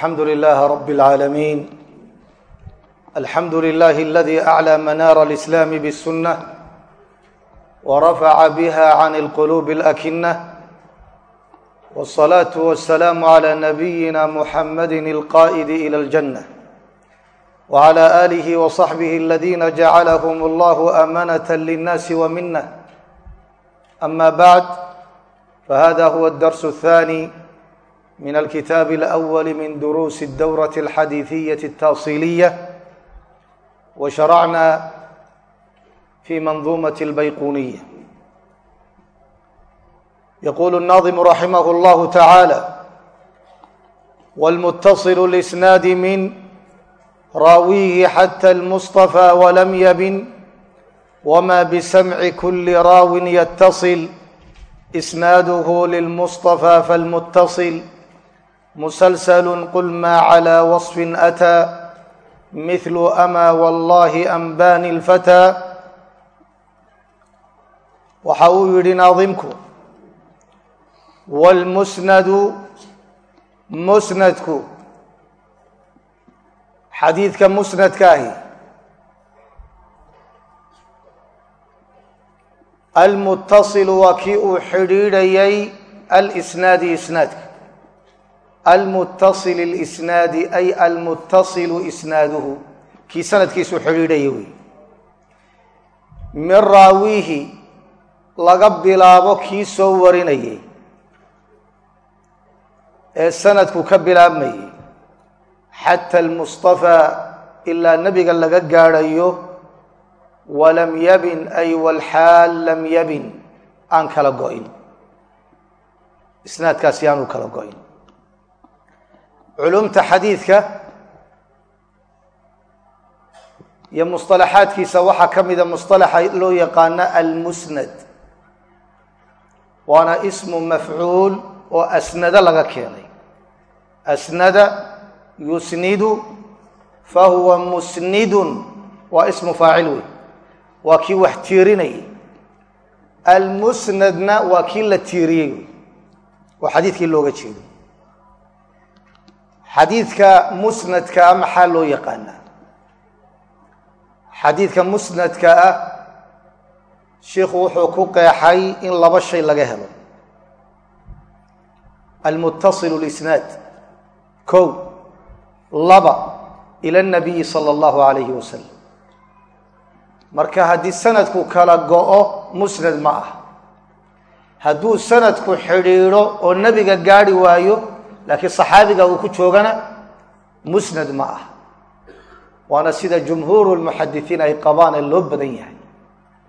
الحمد لله رب العالمين الحمد لله الذي أعلى منار الإسلام بالسنة ورفع بها عن القلوب الأكنة والصلاة والسلام على نبينا محمد القائد إلى الجنة وعلى آله وصحبه الذين جعلهم الله أمنة للناس ومنة أما بعد فهذا هو الدرس الثاني من الكتاب الأول من دروس الدورة الحديثية التاصيلية وشرعنا في منظومة البيقونية يقول الناظم رحمه الله تعالى والمتصل الإسناد من راويه حتى المصطفى ولم يبن وما بسمع كل راو يتصل إسناده للمصطفى فالمتصل مسلسل قل ما على وصف أتى مثل أما والله أنبان الفتى waxa uu yidhi naadimku wاlmusnadu musnadku xadiidka musnadka ahi almutasilu waa kii uu xidhiidhayay alsnaadi isnaadka almutasil اlisnaadi ay almutasilu isnaaduhu kii sanadkiisu xidhiidhaya wey min raawihi laga bilaabo kii soo warinayay ee sanadku ka bilaabmayay xata almustafaa ilaa nebiga laga gaadhayo walam yabin ay walxaal lam yabin aan kala go-in isnaadkaasi aanu kala go-in culumta xadiidka iyo musطalaxaadkiisa waxaa ka mida musطalaxa loo yaqaano almusnad. Waana ismu mafcuul oo asnada laga keenay. Asnada yusnidu fahuwa musnidun waa ismu faacil wey waa kii wax tiirinayay almusnadna waa kii la tiiriyey. Wey oo xadiidkii looga jeedo xadiidka musnadkaa maxaa loo yaqaanaa? Xadiidka musnadka ah shiikhu wuxuu ku qeexay in laba shay laga helo. Almuttasilu lisnaad kow laba ila nabiyi sala allahu alayhi wasalam marka haddii sanadku kala go-o musnad ma ah. Hadduu sanadku xidhiidho oo nebiga gaadhi waayo laakiin saxaabiga uu ku joogana musnad ma ah. Waana sida jumhuuru lmuxadisiin ay qabaan ee loo badan yahay.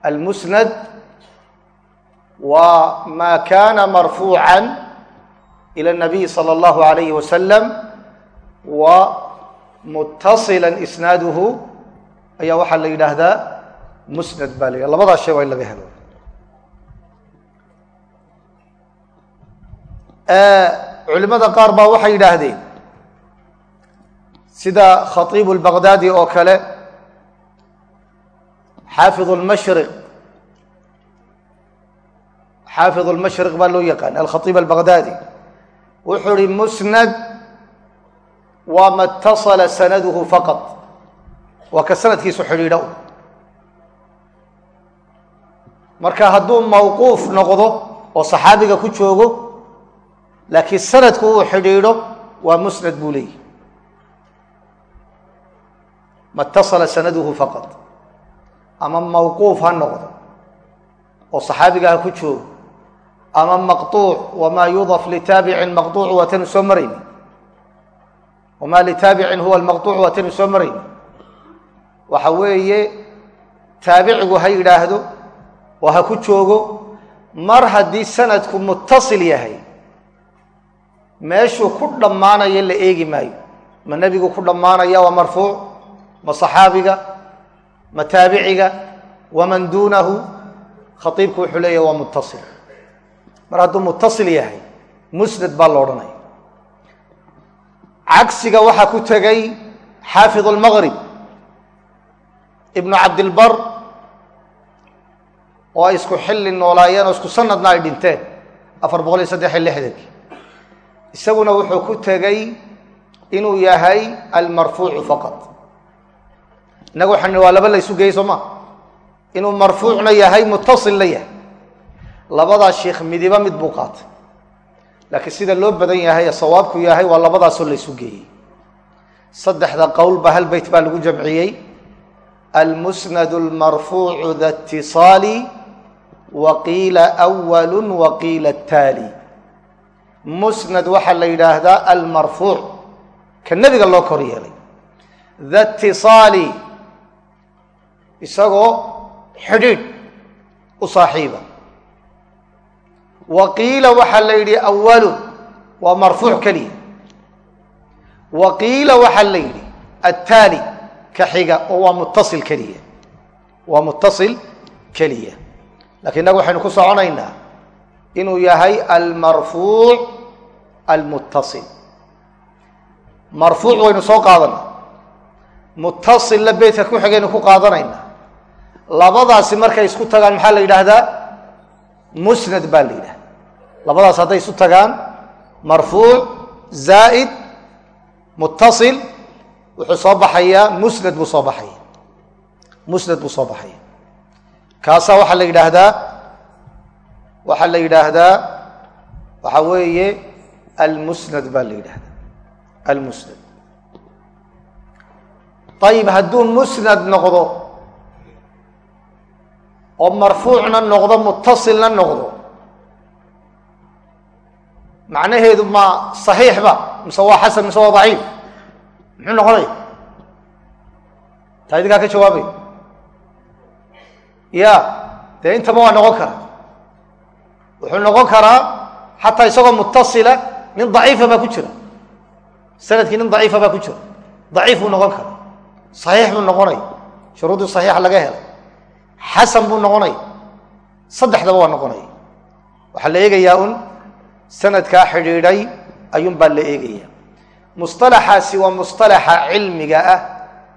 Almusnad waa maa kaana marfuucan ila nabiyi sala allahu alayhi wasalam wa mutasila isnaaduhu. Ayaa waxaa la yidhaahdaa musnad baa la labadaas shay waa in laga helo culimada qaar baa waxay yidhaahdeen sida khatiibu lbaqdaadi oo kale xaafid lmashriq xaafid lmashriq baa loo yaqaan alkhatiib albaqdaadi wuxuu ihi musnad waa ma اtasala sanaduhu faqad waa ka sanadkiisu xidhiidho. Marka hadduu mawquuf noqdo oo saxaabiga ku joogo laakiin sanadku uu xidhiidho waa musnad buu leeyahy ma اtasala sanaduhu faqad ama mawquuf ha noqdo oo saxaabiga ha ku joogo ama maqطuuc wma yudaf litaabicin maqطuuc waa tanu soo marayni wama litaabicin huwa lmaqطuuc waa tanu soo marayni waxa weeye taabicigu ha yidhaahdo oo ha ku joogo mar haddii sanadku mutasil yahay meeshuu ku dhammaanayo la eegi maayo. Ma nebigu ku dhammaanaya waa marfuuc ma saxaabiga ma taabiciga waman duunahu khaiibku wuxuu leeyahy waa mutasil mar hadduu mutasil yahay musnad baa lo odhanaya. Cagsiga waxaa ku tegay xaafid اlmaqrib ibnu cabdilbar oo ay isku xilli noolaayeen oo isku sanadna ay dhinteen afar boqol iyo saddex iyo lixdankii isaguna wuxuu ku tegey inuu yahay almarfuucu faqad innaga waxaan waa laba la ysu geeyey soo ma? Inuu marfuucna yahay mutasilna yahay. Labadaa sheikh midiba mid buu qaatay. Laakiin sida loo badan yahay ee sawaabku yahay waa labadaasoo la ysu geeyey saddexda qowlba hal beyt baa lagu jamciyey. Almusnad almarfuucu da itiصaali wa qiila awalu wa qiila taali musnad waxaa la yidhaahdaa almarfuuc ka nebiga loo kor yeelay. Da itiصaali isagoo xidhiidh u saaxiiba. Wa qiila waxaa la yidhi awalu waa marfuuc keliya. Wa qiila waxaa la yidhi attaali ka xiga oo waa muttasil keliya. Waa muttasil keliya. Lakiin innagu waxaynu ku soconaynaa inuu yahay almarfuuc almuttasil. Marfuuc waynu soo qaadanaa muttasilna beytka ku xigaynu ku qaadanaynaa. Labadaasi markay isku tagaan maxaa la yidhaahdaa? Musnad baa la yidhahda labadaas hadday isu tagaan marfuuc zaa'id muttasil wuxuu soo baxayaa musnad buu soo baxaya musnad buu soo baxaya kaasaa waxaa la yidhaahdaa waxaa la yidhaahdaa waxaa weeye almusnad baa la yidhahdaa almusnad. Ayib hadduu musnad noqdo oo marfuucna noqdo muttasilna noqdo macnaheedu ma saxiixba mise waa xasan mise waa daciif? Muxuu noqonaya taa idinkaa ka jawaabay. Ya dee intaba waa noqon kara wuxuu noqon karaa xataa isagoo mutasila nin daciifa baa ku jira. Sanadkii nin daciifa baa ku jira. Daciif buu noqon karaa. Saxiix buu noqonaya shuruudii saxiixa laga helay. Xasan buu noqonaya saddexdaba waa noqonaya waxaa la eegayaa un sanadkaa xidhiidhay ayuun baa la eegayaa. Musalaxaasi waa musalaxa cilmiga ah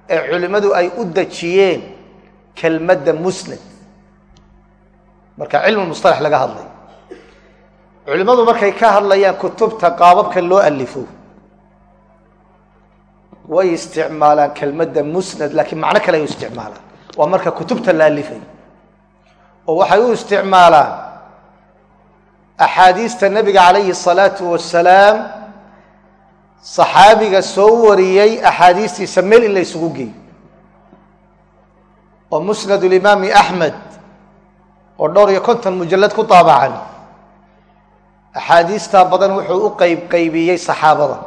ee culimmadu ay u dejiyeen kelmadda musnad marka cilmu musalax laga hadlay culimmadu markay ka hadlayaan kutubta qaababka loo alifo way isticmaalaan kelmadda musnad laakiin macno kale ay u isticmaalaan waa marka kutubta la alifay oo waxay u isticmaalaan axaadiista nebiga calayhi الsalaatu wasalaam saxaabiga soo wariyey axaadiistiisa meel in la isugu geeyo. Oo musnad limaami axmed oo dhowr iyo konton mujallad ku daabacan axaadiistaa badan wuxuu u qeyb qeybiyey saxaabada.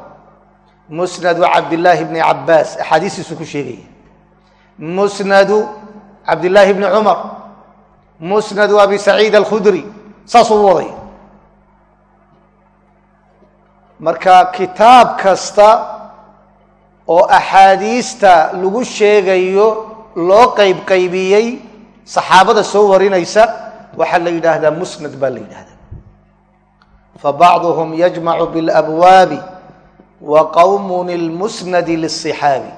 Musnadu cabdillaahi bni cabaas axaadiistiisu ku sheegaya musnadu cabdillaahi bni cumar. Musnadu abi saciid alkhudri saasuu u wadaya marka kitaab kasta oo axaadiista lagu sheegayo loo qeyb qaybiyey saxaabada soo warinaysa waxaa la yidhaahdaa musnad baa la yidhahdaa fabacduhum yajmacu bilabwaabi wa qowmun ilmusnadi lisixaabi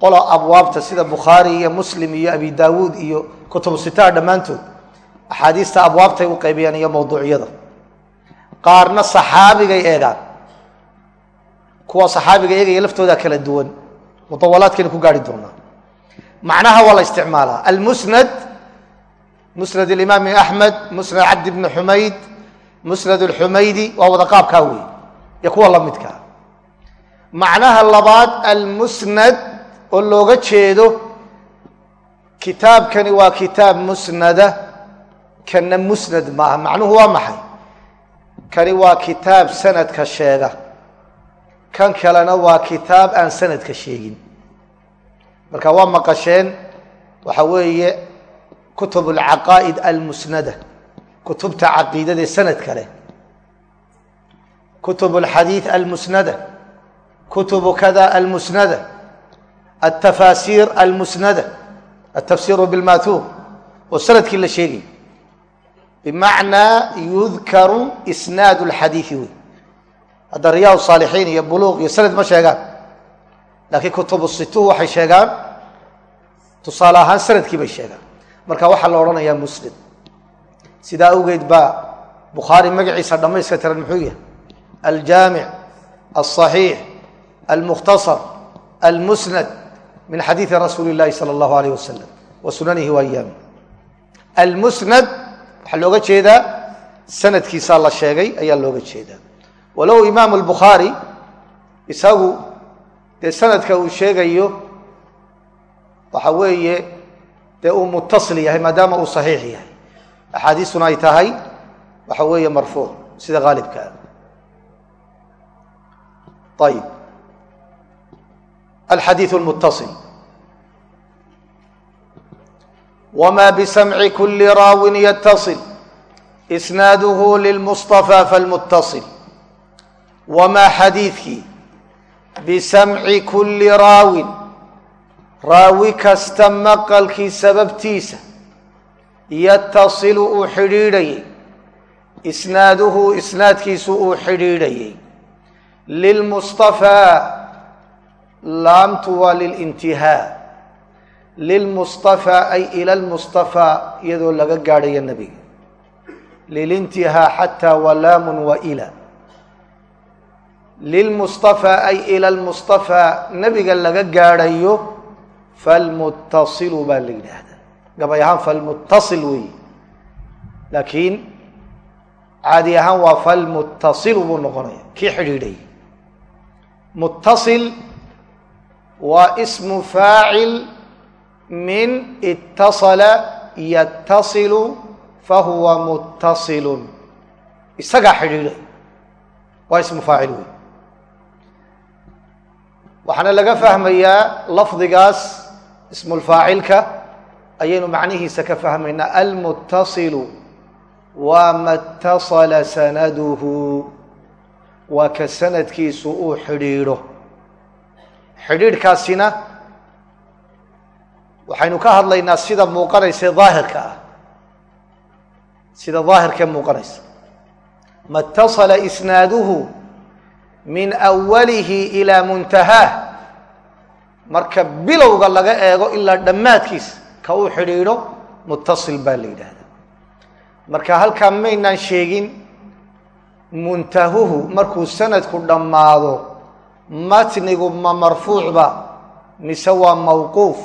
qola abwaabta sida bukhaari iyo muslim iyo abi daawuud iyo kutubu sitaa dhammaantood axaadiista abwaabtay u qaybiyeen iyo mawduucyada qaarna saxaabigay eegaan kuwa saxaabiga eegaya laftooda kala duwan mudawalaadkaynu ku gaari doonaa macnaha waa la isticmaalaa almusnad musnad imaami axmed musnad cabdi bni musnad alxumaydi waa wada qaabkaa wey iyo kuwa la midkaa macnaha labaad almusnad oo looga jeedo kitaabkani waa kitaab musnada kana musnad maaha macnuhu waa maxay? Kani waa kitaab sanadka sheega. Kan kalena waa kitaab aan sanadka sheegin. Marka waa maqasheen waxa weeye kutub alcaqaa'id almusnada kutubta caqiidada sanadka leh. Kutub alxadiid almusnada. Kutubu kada almusnada. Altafaasiir almusnada. Altafsiiru bilmatuub oo sannadkii la sheegay. Bimacnaa yudkaru isnaad alxadiidi wey hadda riyaad saalixiin iyo buluuq iyo sanad ma sheegaan. Laakiin kutubu situh waxay sheegaan. Tusaale ahaan sannadkii bay sheegaan. Marka waxaa la odhanayaa muslim sidaa awgeed baa bukhaari magaciisa dhammayska tiran muxuu yahay aljaamic alصaxiix almukhtasar almusnad min xadiidi rasuuli اllahi salى اllahu alayh wasalam wa sunanihi wa ayaami almusnad waxaa looga jeedaa sanadkiisaa la sheegay ayaa looga jeedaa walow imaamu lbukhaari isagu dee sanadka uu sheegayo waxa weeye dee uu mutasil yahay maadaama uu saxiix yahay axaadiistuna ay tahay waxa weeye marfuuc sida haalibka ah ayib alxadiiث اlmutaصil wma bsamci kuli raawin ytaصil isnaaduhu lilmuصطafى falmutaصil wmaa xadiidkii bisamci kuli raawin raawi kasta maqalkii sababtiisa yatasilu uu xidhiidhayey isnaaduhu isnaadkiisu uu xidhiidhayey lilmustafaa laamtu waa lilintihaa lilmustafaa ay ila lmustafaa iyadoo laga gaadhayo nebiga lilintihaa xataa waa laamun wa ila. Lilmustafaa ay ila lmustafaa nebiga laga gaadhayo falmuttasilu baa la yidhaahda gabay ahaan falmutasil weeye laakiin caadi ahaan waa falmutasilu buu noqonaya kii xidhiidhay. Mutasil waa ismu faacil min itasala yatasilu fahuwa mutasilun isagaa xidhiidhay waa ismu faacil wey waxaana laga fahmayaa lafdigaas ismulfaacilka ayaynu macnihiisa ka fahmaynaa almutasilu waa ma اtasala sanaduhu waa ka sanadkiisu uu xidhiidho. Xidhiidhkaasina waxaynu ka hadlaynaa sida muuqanaysa daahirka ah. Sida daahirkee muuqanaysa. Ma اtasala isnaaduhu min awalihi ilaa muntahaah marka bilowga laga eego ilaa dhammaadkiisa ka uu xidhiidho mutasil baa la yidhaahdaa. Marka halkaa maynaan sheegin muntahuhu markuu sanadku dhammaado matnigu ma marfuucba mise waa mawquuf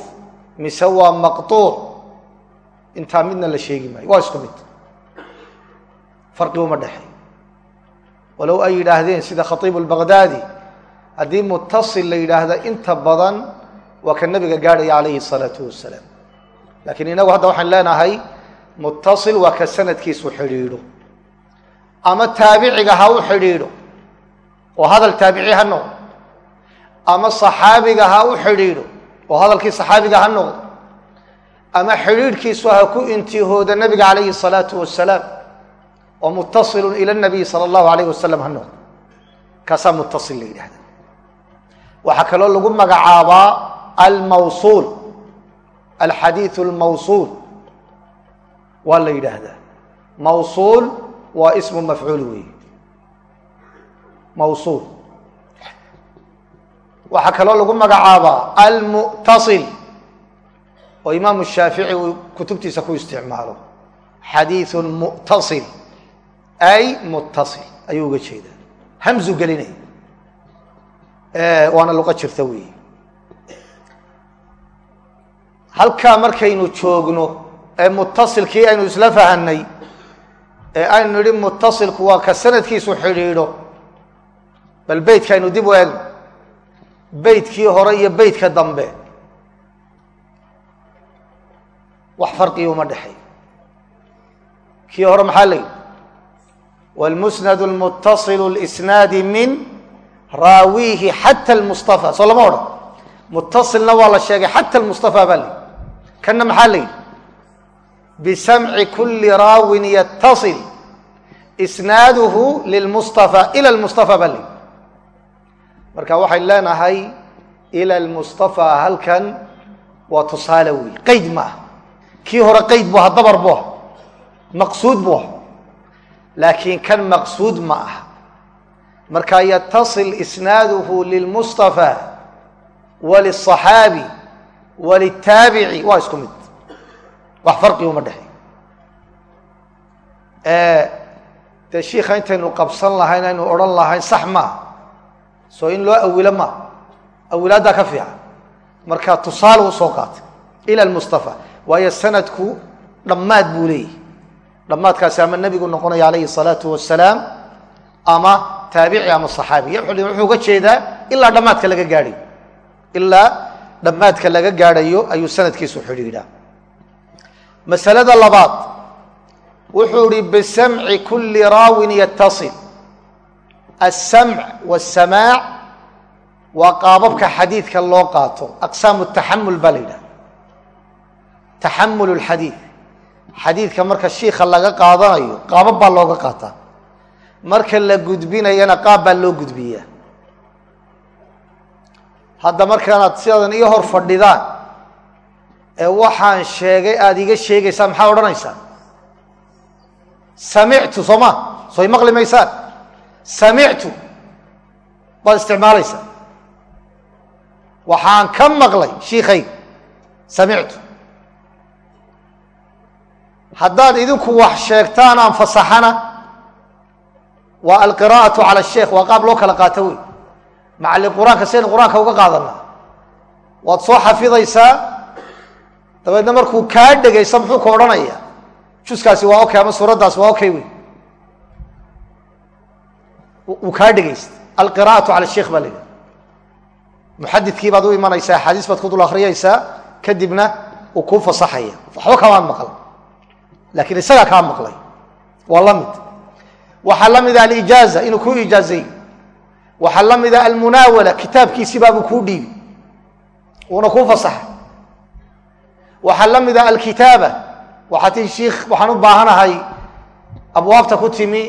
mise waa maqtuuc intaa midna la sheegi maayo. Waa isku mid. Farqi uma dhexey walow ay yidhaahdeen sida khatiibu lbagdaadi haddii mutasil la yidhaahda inta badan waa ka nabiga gaadhaya calayhi الsalaatu wasalaam lakiin inagu hadda waxaan leenahay muttasil waa ka sanadkiisu xidhiidho. Ama taabiciga ha u xidhiidho oo hadal taabici ha noqdo. Ama saxaabiga ha u xidhiidho oo hadalkii saxaabiga ha noqdo. Ama xidhiidhkiisu ha ku intihooda nabiga calayhi salaatu wasalaam oo muttasilun ila nabiy sala allahu alayh wasalam ha noqdo. Kaasaa muttasil la yidhahda waxaa kaloo lagu magacaabaa almawsuul alxadiiث اlmawsuul waa la yidhaahdaa mawsuul waa ismu mafcuul weeye mawsuul waxaa kaloo lagu magacaabaa almu'taصil oo imaamu shaafici uu kutubtiisa ku isticmaalo xadiiث mu'taصil ay muttasil ayuu uga jeedaa hamzu gelinaya waana luqo jirta weeye halkaa markaynu joogno ee mutasilkii aynu isla fahanay ee aynu nidhi mutasilku waa ka sanadkiisu xidhiidho bal beytka aynu dib u egno beytkii hore iyo beytka dambe wax farqii uma dhexay. Kii hore maxaa la yidhi? Wlmusnad lmutasilu lisnaadi min raawiihi xata lmustafa soo lama odhan. Mutasilna waa la sheegay xata lmustafa baa la yidhi kana maxaa la yidhi bisamci kuli raawin yatasil isnaaduhu lilmustafa ila lmustafa baa la yidhi marka waxayn leenahay ila lmustafa halkan waa tusaale wey qayd maaha kii hore qayd bu aha dabar bu aha maqsuud bu aha laakiin kan maqsuud ma aha marka yatasil isnaaduhu lilmustafa wa walitaabici waa isku mid wax farqi uma dhexey dee shiika intaynu qabsan lahayn aynu odhan lahayn sax maa soo in loo awilo maa awilaaddaa ka fiican marka tusaale u soo qaatay ila mustafa waayo sanadku dhammaad buu leeyahy dhammaadkaasi ama nebigu noqonaya calayhi salaatu wasalaam ama taabici ama saxaabi wuxuu uga jeedaa ilaa dhammaadka laga gaadhayo ilaa dhammaadka laga gaadhayo ayuu sanadkiisu xidhiidhaa masalada labaad wuxuu ihi bisamci kuli raawin yatasil aلsamc wالsamaac waa qaababka xadiidka loo qaato aqsaamu taxamul baa la yidhaha taxamul اlxadiid xadiidka marka shiika laga qaadanayo qaabab baa looga qaataa marka la gudbinayana qaab baa loo gudbiyaa hadda markaanaad sidadan io hor fadhidaan ee waxaan sheegay aada iga sheegaysaa maxaa odhanaysaa samictu soo ma soo imaqli maysaan samictu baad isticmaalaysaa waxaan ka maqlay shiikayga samictu. Haddaad idinku wax sheegtaan aan fasaxana waa alqiraa'atu cala sheikh waa qaab loo kala qaato wey macalin qur'aanka sidaynu qur'aanka uga qaadanaa. Waad soo xafidaysaa dabeedna markuu kaa dhegaysto muxuu ka odhanaya juskaasi waa okay ama suuraddaasi waa okay wey uu kaa dhegaysta alqira'atu cala sheikh baa la yidhaha muxadidkii baad u imanaysaa axaadiis baad ku dul akhriyaysaa kadibna uu kuu fasaxaya. Waxba kamaan maqal. Laakiin isagaa kaa maqlay. Waa la mid. Waxaa la mida alijaaza inuu kuu ijaazay waxaa la mida almunaawala kitaabkiisibaabuu kuu dhiibi. Uuna kuu fasaxay waxaa la mida alkitaaba waxaa tii shiikh waxaan u baahanahay abwaabta ku timi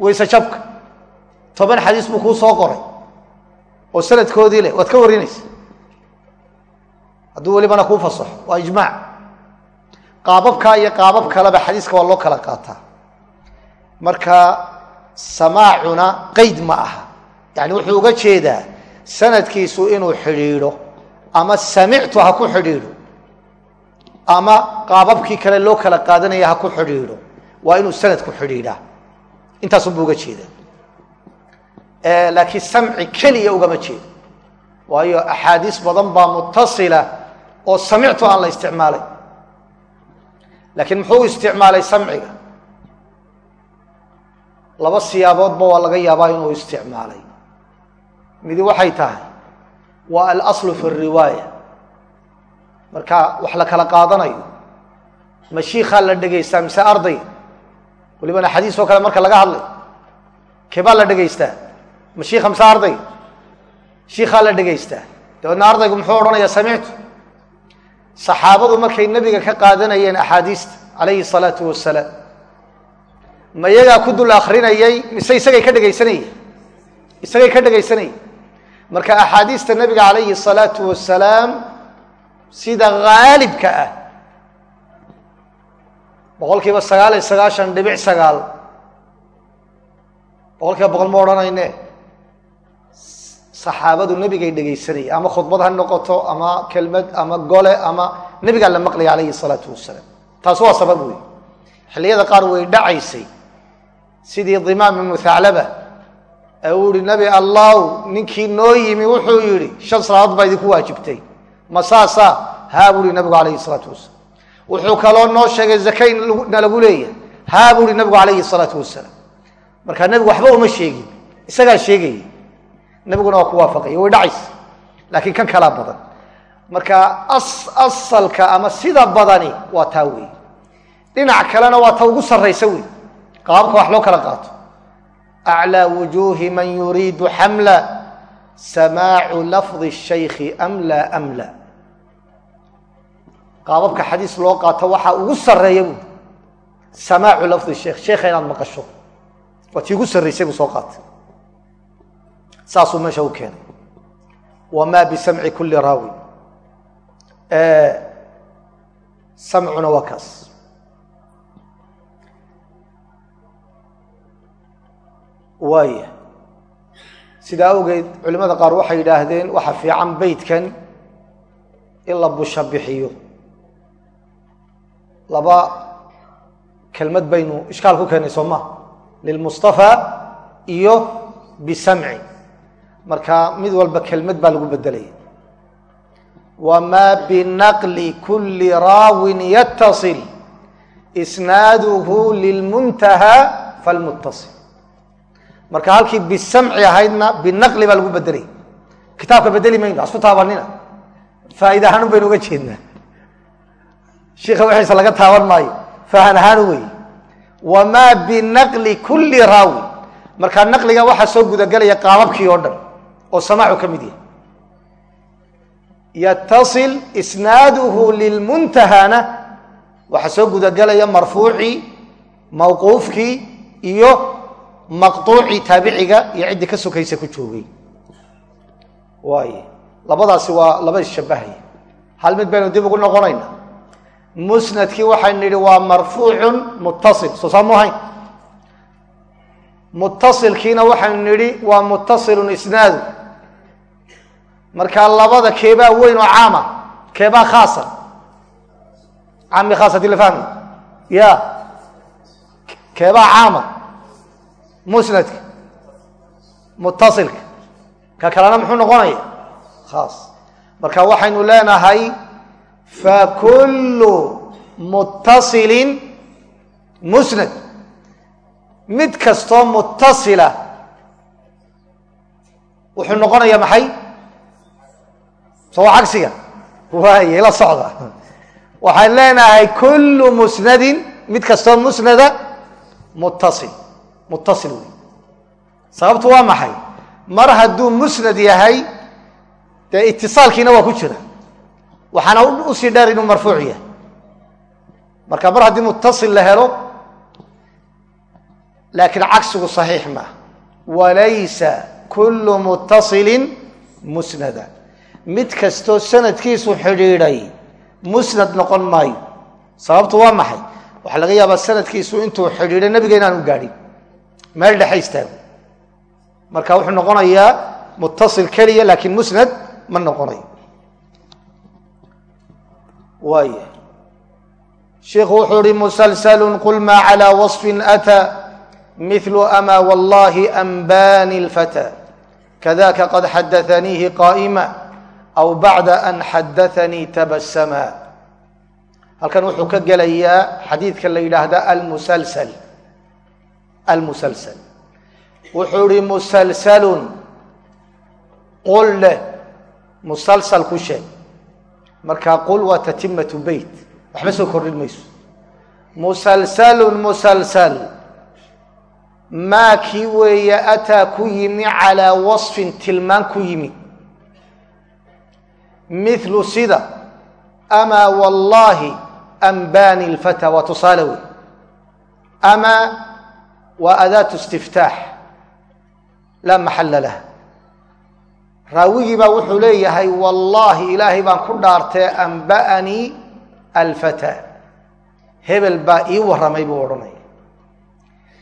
wayse jabka. Toban xadiis buu kuu soo qoray oo sanadkoodii leh. Waad ka warinaysa hadduu welibana kuu fasaxo waa ijmaac. Qaababkaa iyo qaabab kaleba xadiiska waa loo kala qaataa. Marka samaacuna qeyd ma aha yani wuxuu uga jeedaa sanadkiisu inuu xidhiidho ama samictu ha ku xidhiidho ama qaababkii kale loo kala qaadanaya ha ku xidhiidho waa inuu sanadku xidhiidhaa. Intaasunbuu uga jeedaa. Laakiin samci keliya ugama jeedo. Waayo axaadiis badan baa mutasila oo samictu aan la isticmaalay. Laakiin muxuu isticmaalay samciga? Laba siyaaboodba waa laga yaabaa inuu isticmaalay midi waxay tahay waa alaslu fi riwaaya. Marka wax la kala qaadanayo ma shiikaa la dhegaystaa mise arday walibana xadiis oo kale marka laga hadlay keebaa la dhegaystaa ma shiika mise arday? Shiikaa la dhegaystaa dabeedna ardaygu muxuu odhanayaa samictu saxaabadu markay nebiga ka qaadanayeen axaadiista calayhi salaatu wasalaam ma iyagaa ku dul akrinayay mise isagay ka dhegaysanayey isagay ka dhegaysanayay marka axaadiista nebiga calayhi salaatu wasalaam sida haalibka ah. Boqol kiiba sagaal iyo sagaashan dhibic sagaal. Boqol kiiba boqol ma odhanayne saxaabadu nebigay dhegaysanayay ama khudbad ha noqoto ama kelmad ama gole ama nebigaa la maqlaya calayhi salaatu wasalaam taas waa sabab wey xilliyada qaar way dhacaysay. Sidii dimaam ibnu uu yihi nebi allaw ninkii noo yimi wuxuu yidhi shan salaadood baa idinku waajibtay. Ma saasaa haa buu ihi nabigu calayhi salaatu wasalaam. Wuxuu kaloo noo sheegay zakayn na lagu leeyahay. Haa buu ihi nabigu calayhi salaatu wasalaam. Markaa nebigu waxba uma sheegin isagaa sheegayay nebiguna waa ku waafaqaya way dhacaysa. Laakiin kan kalaa badan. Marka asalka ama sida badani waa taa weey dhinac kalena waa ta ugu sarraysa wey qaababka wax loo kala qaato aclىa wujuuhi man yuriidu xamla samaacu lafdi shaykhi amla amla qaababka xadiis loo qaato waxaa ugu sareeya bu samaacu lafdi sheekh sheekha inaad maqasho waa tii ugu sarraysay buu soo qaatay saasuu meesha u keenay wma bisamci kuli raawi samcuna waa kaas waaya sidaa awgeed culimada qaar waxay yidhaahdeen waxa fiican beytkan in la busha bixiyo. Laba kelmad baynu ishkaal ku keenay soo maha lilmustafaa iyo bisamci. Marka mid walba kelmad baa lagu bedelaya wamaa binaqli kuli raawin yatasil isnaaduhu lilmuntahaa falmuttasil marka halkii bisamci ahaydna binaqli baa lagu bedelay kitaabka bedeli mayno asku taabanina. Faa'iida ahaan baynu uga jeednaa. Shiika wixiisa laga taaban maayo. Fahan ahaan wey wamaa binaqli kuli raawin markaa naqliga waxaa soo gudagelaya qaababkii oo dhan oo samaacu ka mid yahay. Yatasil isnaaduhu lilmuntahana waxaa soo gudagelaya marfuucii mawquufkii iyo maqtuucii taabiciga iyo ciddii ka sokaysa ku joogay. Waay labadaasi waa laba isshabahaya hal mid baynu dib ugu noqonayna. Musnadkii waxaynu nidhi waa marfuucun muttasil. Soo saamu ahayn muttasilkiina waxaynu nidhi waa muttasilun isnaadu markaa labada keebaa weyn oo caama keebaa khaasa. Caami khaas haddii la fahmay ya keebaa caama musnadka muttasilka ka kalena muxuu noqonaya? Khaas. Marka waxaynu leenahay fakullu muttasilin musnad. Mid kastoo muttasila wuxuu noqonaya maxay? Soo cagsiga. Waay la socda. Waxaan leenahay kullu musnadin mid kastoo musnada muttasil muttasil wey sababtu waa maxay? Mar hadduu musnad yahay dee itisaalkiina waa ku jira. Waxaana u sii dheer inuu marfuuc yahay. Marka mar haddii muttasil la helo laakiin cagsigu saxiix maaha walaysa kullu muttasilin musnada. Mid kastoo sanadkiisu xidhiidhay musnad noqon maayo. Sababtu waa maxay? Waxaa laga yaabaa sanadkiisu intuu xidhiidhay nabiga inaan u gaadhin meel dhexe istaago. Marka wuxuu noqonayaa muttasil keliya laakiin musnad ma noqonayo. Waaya shiikhu wuxuu ihi musalsalun qul maa calaa waصfin ataa mithlu ama wallahi anbani اlfata kadaka qad xadaaniihi qaa'ima aw bacda an xadaanii tabasama halkan wuxuu ka gelayaa xadiidka la yidhaahda almusalsal almusalsal wuxuu ihi musalsalun qul leh musalsal ku sheeg markaa qul waa tatimatu beyt waxba soo kordhin mayso musalsalun musalsal maa kii weeye ataa ku yimi calaa wasfin tilmaan ku yimi mithlu sida amaa wallaahi anbani lfata waa tusaale wey amaa waa adaatu istiftaax laa maxalla lah. Raawigii baa wuxuu leeyahay wallaahi ilaahay baan ku dhaartee anba'anii alfata. Hebel baa ii warramay buu odhanaya.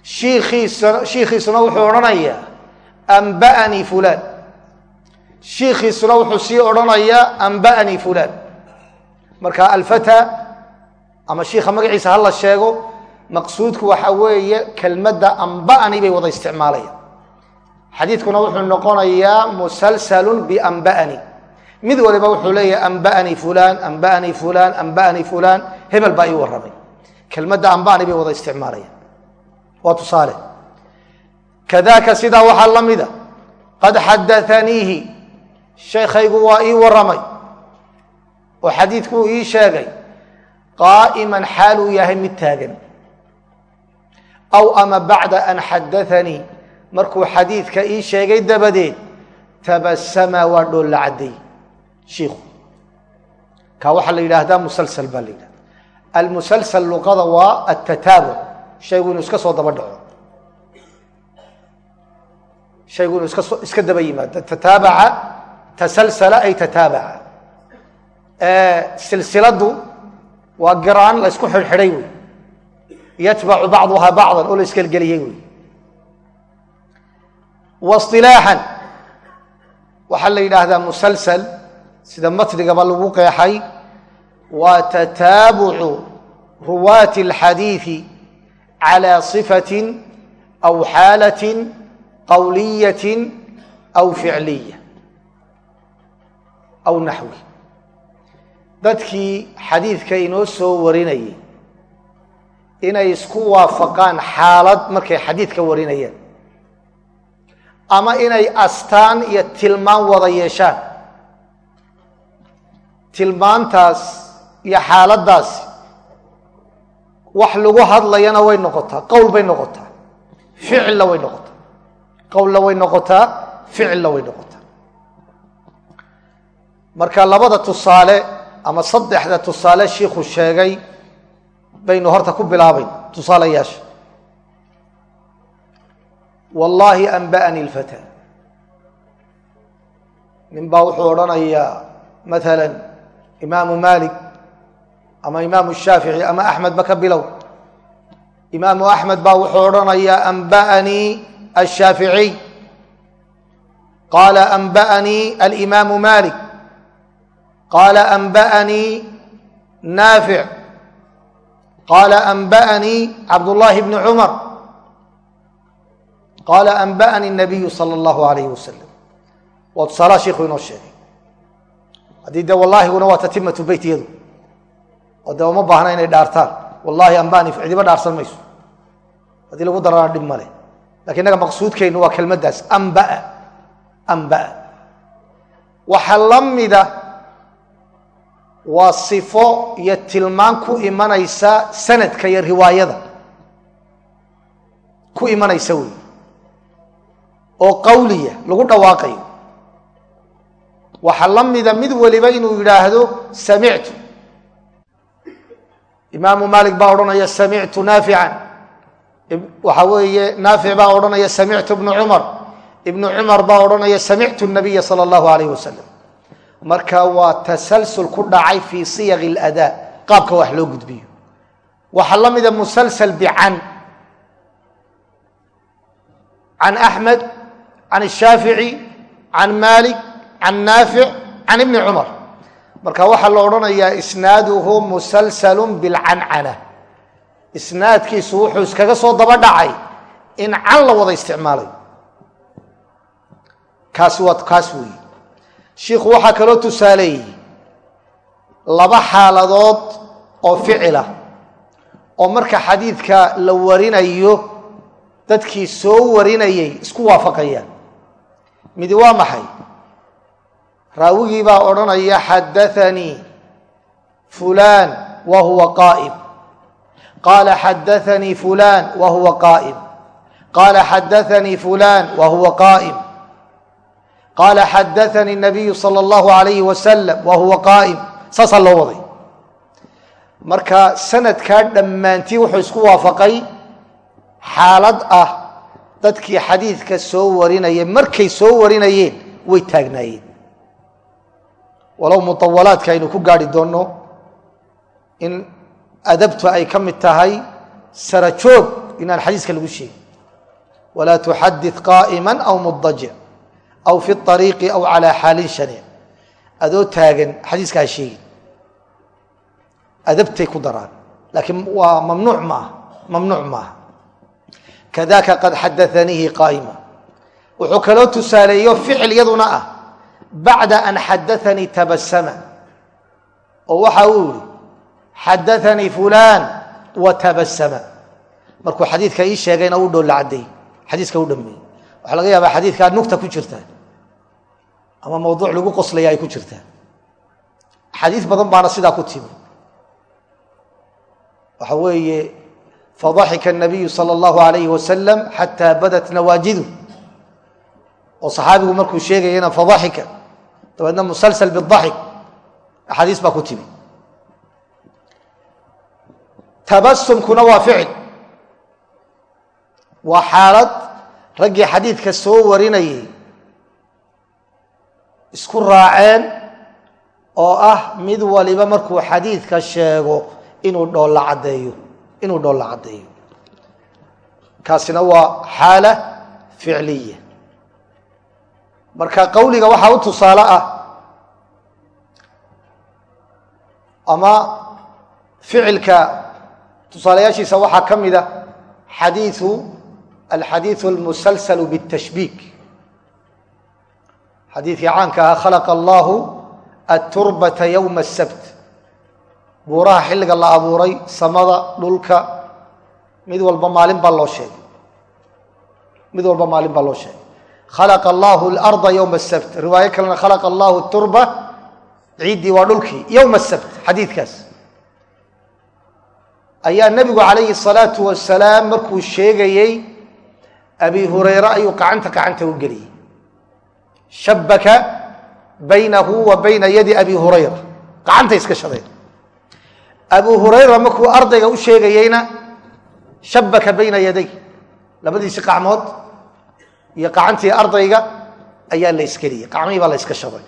Shiikhiisuna shiikhiisuna wuxuu odhanayaa anba'anii fulaan. Shiikhiisuna wuxuu sii odhanayaa anba'anii fulaan. Marka alfata ama shiikha magaciisa ha sheego maqsuudku waxa weeye kelmadda anba'anii bay wada isticmaalayaan. Xadiidkuna wuxuu noqonayaa musalsalun bianba'ani mid waliba wuxuu leeyahay anba'anii fulaan anba'anii fulaan anba'anii fulaan. Hebel baa ii warramay. Kelmadda anba'ani bay wada isticmaalayaan. Waa tusaale. Kadaka sidaa waxaa la mida qad xadaaniihi sheekhaygu waa ii warramay. Oo xadiidkuu ii sheegay qaa'iman xaal uu yahay mid taagan aw ama bacda an xadaanii markuu xadiidka ii sheegay dabadeed tabasama waa dhoolla cadday shiikhu kaa waxaa la yidhaahdaa musalsal baa la yidhahda almusalsal luqada waa atataabuc shaygu inuu iska soo daba dhaco shaygu inuu iska soo iska daba yimaado tataabaca tasalsala ay tataabaca silsiladu waa garaan la ysku xidhxidhay wey yatbacu bacduhaa bacdan oo la iskelgeliyey wey wasilaaxan waxaa la yidhaahdaa musalsal sida matnigaba lagu qeexay waa tataabucu ruwaati alxadiidi calaa sifatin aw xaalatin qowliyatin aw ficliya aw naxwi. Dadkii xadiidka inoo soo warinayay inay isku waafaqaan xaalad markay xadiidka warinayaan ama inay astaan iyo tilmaan wada yeeshaan. Tilmaantaas iyo xaaladdaasi wax lagu hadlayana way noqotaa qowl bay noqotaa ficilna way noqotaa. Qowlna way noqotaa ficilna way noqotaa. Marka labada tusaale ama saddexda tusaale shiikhu sheegay baynu horta ku bilaabayn tusaalayaasha. Wallaahi anba'ani lfata nin baa wuxuu odhanayaa maala imaamu malik ama imaamu shaafici ama axmed ba ka bilow. Imaamu axmed baa wuxuu odhanayaa anba'anii ashaaficiy qaala anba'anii alimaamu malik qaala anba'anii naafic qaala anba'anii cabdullaahi bni cumar qaala anba'anii nabiyu sala allahu alayh wasalam waa tusaalaha shiiku inoo sheegay haddii dee wallaahiguna waa tatimatu beyt iyadu oo dee uma baahna inay dhaartaan wallahi anba'anii cidiba dhaarsan mayso haddii lagu darana dhib male laakiin innaga maqsuudkeennu waa kelmaddaas anba'a anba'a waxaa la mida waa sifo iyo tilmaan ku imanaysa sanadka iyo riwaayada. Ku imanaysa wey oo qawliya lagu dhawaaqayo. Waxaa la mida mid waliba inuu yidhaahdo samictu. Imaamu maalik baa odhanaya samictu naafican waxaa weeye naafic baa odhanaya samictu ibnu cumar. Ibnu cumar baa odhanaya samictu nabiya sala allahu alayh wasalam marka waa tasalsul ku dhacay fii siyaqi aladaa qaabka wax loo gudbiyo. Waxaa la mida musalsal bican can. Axmed can shaafici can maalik can naafic can ibni cumar. Marka waxaa la odhanayaa isnaaduhu musalsalu bilcancana isnaadkiisu wuxuu iskaga soo daba dhacay in can la wada isticmaalay. Kaasi waa kaas weeye shiikhu waxaa kaloo tusaaleeyey laba xaaladood oo ficila oo marka xadiidka la warinayo dadkii soo warinayay isku waafaqayaan. Midi waa maxay? Raawigii baa odhanaya xadaanii fulaan wa huwa qaa'im. Qaala xadaanii fulaan wa huwa qaa'im. Qaala xadaanii fulaan wa huwa qaa'im qaala xadaanii nabiyu sala allahu alayhi wasalam wa huwa qaa'im saasaa loo waday marka sanadkaa dhammaantii wuxuu isku waafaqay xaalad ah dadkii xadiidka soo warinaya markay soo warinayeen way taagnaayeen walow mutawalaadka aynu ku gaari doonno in adabtu ay ka mid tahay sarajoog inaan xadiiska lagu sheegin walaa tuxadid qaa'ima aw mudajic aw fi ariiqi aw calaa xaalin shaniic adoo taagan xadiiska ha sheegin adabtay ku daraan laakiin waa mamnuuc maaha mamnuuc maaha kadaka qad xadaaniihi qaa'ima. Wuxuu kaloo tusaaleeyo ficil yaduna ah bacda an xadaanii tabasama oo waxa uu yihi xadaanii fulaan wa tabasama markuu xadiidka ii sheegayna u dhow la cadday xadiiska u dhameeyey waxaa laga yaabaa xadiidkaa nugta ku jirta ama mawduuc lagu qoslaya ay ku jirta. Axaadiis badan baana sidaa ku timi waxa weeye fadaxika nabiyu sala allahu alayhi wasalam xataa badat nawaajidu. Oo saxaabigu markuu sheegayana fadaxika dabeedna musalsal bidaxik axaadiis baa ku timi tabasumkuna waa ficil. Waa xaalad raggii xadiidka soo warinayay isku raaceen oo ah mid waliba markuu xadiidka sheego inuu dhoolla caddeeyo inuu dhoolla caddeeyo. Kaasina waa xaala ficliya. Marka qowliga waxaa u tusaale ah ama ficilka tusaalayaashiisa waxaa ka mida xadiiu alxadiiu almusalsalu bitashbiik xadiidkii caanka ahaa khalaqa allaahu aturbata yowma asabt buuraha xilliga la abuuray samada dhulka mid walba maalin baa loo sheegay mid walba maalin baa loo sheegay khalaqa allaahu alarda yowma asabt riwaayo kalena khalaqa allaahu turba ciiddii waa dhulkii yowma asabt xadiidkaas ayaa nebigu calayhi salaatu wasalaam markuu sheegayey abi hurayre ayuu gacanta gacanta u geliyey. Shabaka baynahu wa bayna yadi abi hurayra. Gacanta iska shadeen abu hurayra markuu ardayga u sheegayeyna shabaka bayna yaday. Labadiisi qacmood iyo gacantii ardayga ayaa la isgeliyey qacmihii baa la yska shaday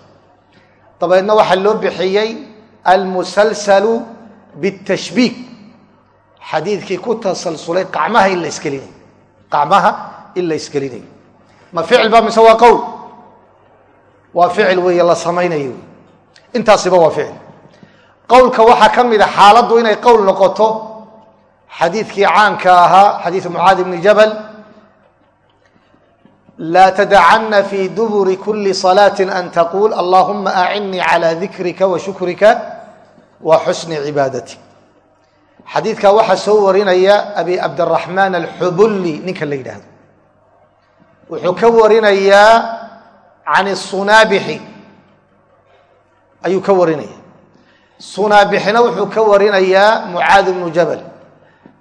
dabeedna waxaa loo bixiyey almusalsalu bitashbiik xadiidkii ku tasalsulay qacmaha la isgelinayo qacmaha in la isgelinayo ma ficil ba mise waa qowl? Waa ficil weeye la samaynayo wey intaasiba waa ficil. Qowlka waxaa ka mid a xaaladdu inay qowl noqoto xadiidkii caanka ahaa xadiidu mucaadi bni jabal laa tadacana fi duburi kuli salaati an taquul allahuma acinnii calى dikrika wa shukrika wa xusni cibaadati xadiidkaa waxaa soo warinaya abi cabdiraxmaan alxubulli ninka la yidhaahdo wuxuu ka warinayaa can sunaabixi ayuu ka warinaya sunaabixina wuxuu ka warinayaa mucaad bnu jabal.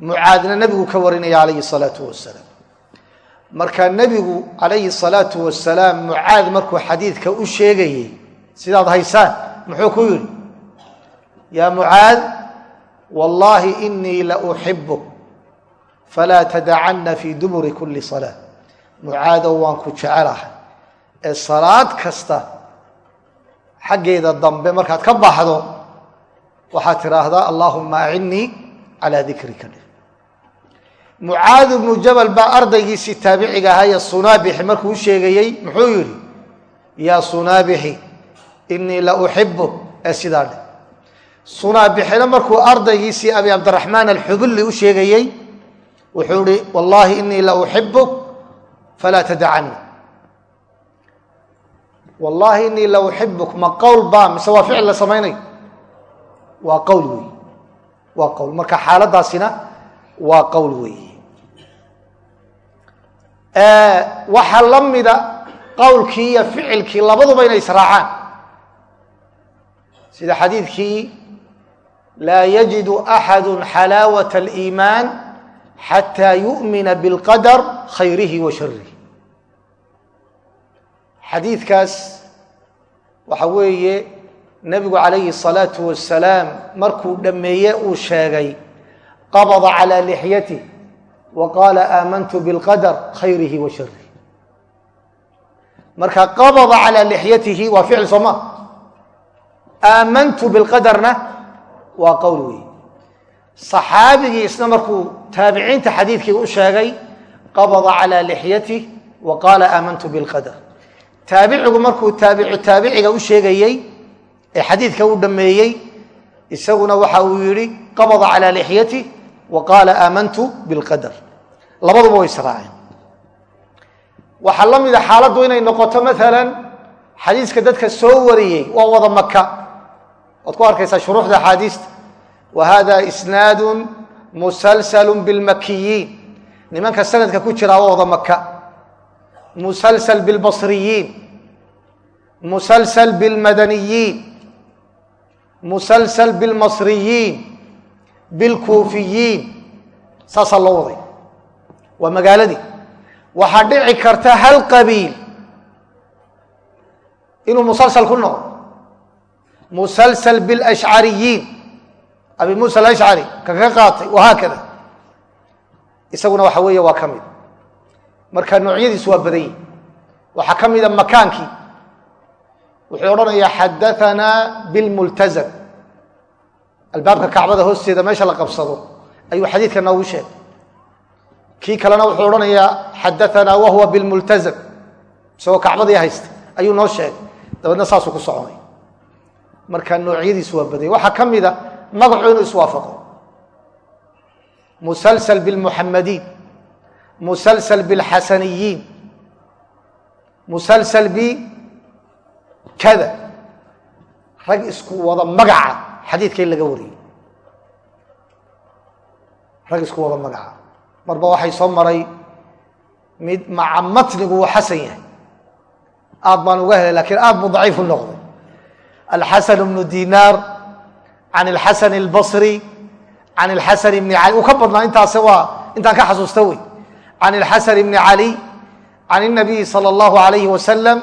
Mucaadna nebiguu ka warinaya calayhi salaau wasalaam marka nebigu calayhi salaau wasalaam mucaad markuu xadiidka u sheegayay sidaad haysaan? Muxuu ku yidhi yaa mucaad wallaahi inii la uxibuk falaa tadacana fii duburi kuli salaa mucaadow waan ku jecelahay. Ee salaad kasta xaggeeda dambe markaad ka baxdo waxaad tidhaahdaa allahuma acinnii calaa dikrika. Mucaad bnu jabal baa ardaygiisii taabiciga ahaa ee sunaabixi markuu u sheegayey muxuu yidhi yaa sunaabixi inii la uxibuk ee sidaa dheh sunaabixina markuu ardaygiisii abi cabdiraxmaan alxubulli u sheegayey wuxuu ihi wallahi inii la uxibuk falaa tadacani wallahi inii la uxibuk ma qowl baa mise waa ficil la samaynayo waa qowl weey waa qowl marka xaaladaasina waa qowl weeye waxaa la mida qowlkii iyo ficilkii labaduba inay israacaan sida xadiidkii laa yajidu axadu xalaawat اliimaan xataa yu'mina biاlqadar khayrihi wa sharihi xadiidkaas waxa weeye nebigu calayhi salaatu wasalaam markuu dhammeeye uu sheegay qabada calaa lixyatih wa qaala aamantu bilqadar khayrihi wa sharihi marka qabada calaa lixyatihi waa ficil sooma aamantu bilqadarna waa qowl weeye saxaabigii isna markuu taabiciinta xadiidkii u sheegay qabada calaa lixyatih wa qaala aamantu bilqadar taabicigu markuu taabicu taabiciga u sheegayey ee xadiidka u dhameeyey isaguna waxa uu yihi qabada calى lixyatih wa qaala aamantu biاlqadar labaduba way israaceen waxaa la mida xaaladdu inay noqoto maalan xadiiska dadka soo wariyey waa wada maka waad ku arkaysaa shuruuxda axaadiista wa hada isnaadu musalsalu bilmakiyiin nimanka sanadka ku jiraa waa wada maka musalsal bilbasriyiin musalsal bilmadaniyiin musalsal bilmasriyiin bilkuufiyiin saasaa loo waday waa magaaladii waxaa dhici karta hal qabiil inuu musalsal ku noqdo musalsal bilashcariyiin abi muusa alashcari kaka qaatay wahaakada isaguna waxa weeye waa ka mid marka noocyadiisu waa badan yihi waxaa ka mida makaankii. Wuxuu odhanayaa xadaanaa bilmultazam. Albaabka kacbada hoosteeda meesha la qabsado ayuu xadiidka noogu sheegay. Kii kalena wuxuu odhanayaa xadaanaa wahuwa bilmultazam. Isagoo kacbadii haysta ayuu noo sheegay. Dabeedna saasuu ku soconay marka noocyadiisu waa badanya waxaa ka mida magacu inuu iswaafaqo. Musalsal bilmuxamadiin musalsal bilxasaniyiin musalsal bi kada rag isku wada magaca xadiidka in laga wariyey rag isku wada magaca marba waxay soo maray mid maca matnigu uu xasan yahay aad baan uga helay lakiin aad buu daciif u noqday alxasan bnu dinaar can alxasan اlbصri can alxasan bni cali uu ka badnaa ka xasuusta can alxasan bni cali can الnabiyi salى اllahu alayhi wasalam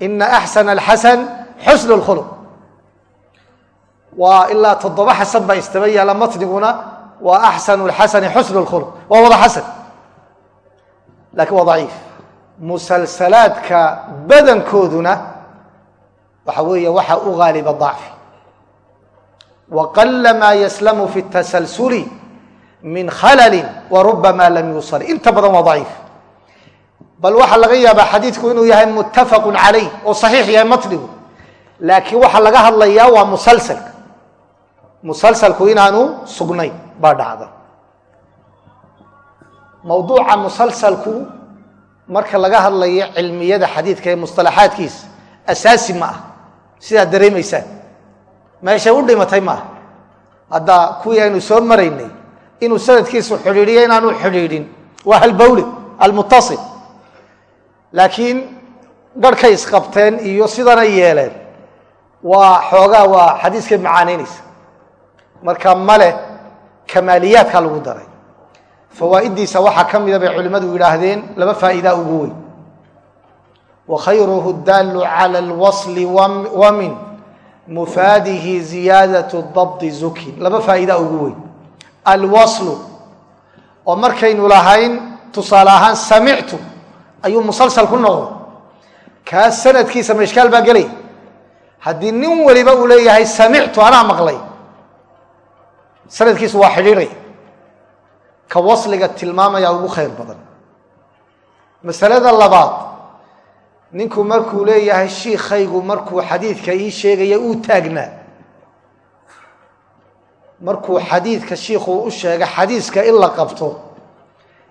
ina axsana alxasan xusn اlkhuluq waa ilaa toddoba xasan baa istaba yaala matniguna waa axsanu اlxasani xusn اlkhuluq waa wada xasan lakin waa daciif musalsalaadka badankooduna waxa weeye waxa u gaaliba dacfi wa qala maa yaslamu fi tasalsuli min khalali wa rubama lam yusal. Inta badan waa daciif. Bal waxaa laga yaabaa xadiidku inuu yahay muttafaqu calayh oo saxiix yahay matnigu. Laakiin waxaa laga hadlayaa waa musalsalka musalsalku inaanu sugnayn baa dhacda. Mawduuca musalsalku marka laga hadlayo cilmiyada xadiidka ee musطalaxaadkiisa asaasi ma ah. Sidaad dareemaysaan. Meeshay u dhimatay maaha hadda kuwii aynu soo maraynay inuu sanadkiisu xidhiidhiyo inaanu xidhiidhin. Waa halbawle almuttasil laakiin garhkay isqabteen iyo sidanay yeeleen waa xoogaa waa xadiiskay macaanaynaysa marka male kamaaliyaadka lagu daray. Fawaaiddiisa waxaa ka mida bay culimmadu yidhaahdeen laba faa'iidaa ugu weyn. Wa khayruhu daallu cala alwasli wa min mufaadihi ziyaadatu dabdi zukin. Laba faa'iidaa ugu weyn alwaslu. Oo markaynu lahayn tusaale ahaan samictu ayuu musalsal ku noqday. Kaas sanadkiisa ma ishkaal baa gelaya haddii nin waliba uu leeyahay samictu anaa maqlay. Sanadkiisu waa xidhiidhaya ka wasliga tilmaamaya ugu khayr badan. Masalada labaad ninku markuu leeyahay shiikhaygu markuu xadiidka ii sheegaya uu taagnaa markuu xadiidka shiikhuu u sheegay xadiiska in la qabto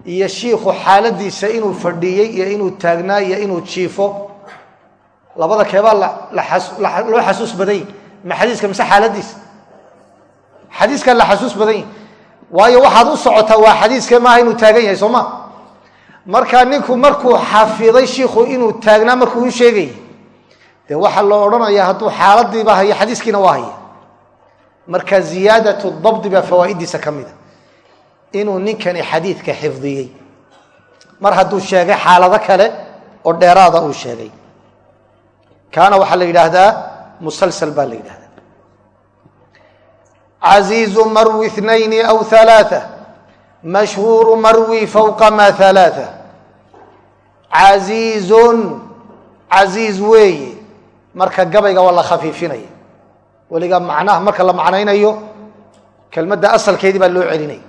iyo shiikhu xaaladiisa inuu fadhiyey iyo inuu taagnaa iyo inuu jiifo labada keebaa loo xasuus badan yahi ma xadiiska mise xaaladiisa xadiiskaa la xasuus badan yahi waayo waxaad u socotaa waa xadiiska maaha inuu taagan yahay soo ma? Markaa ninku markuu xafiday shiikhu inuu taagnaa markuu u sheegayay dee waxaa loo odhanayaa hadduu xaaladiiba hayo xadiiskiina waa haya marka ziyaadatu dabdi baa fawaa'idiisa ka mida inuu ninkani xadiidka xifdiyey. Mar hadduu sheegay xaalado kale oo dheeraada uu sheegay. Kaana waxaa la yidhaahdaa musalsal baa la yidhahdaa casiizu marwi inayni aw alaaثa mashhuuru marwi fawqa ma alaaثa casiizun casiiz weeye. Marka gabayga waa la khafiifinaya weligaa macnaha marka la macnaynayo kelmadda asalkeedii baa loo celinaya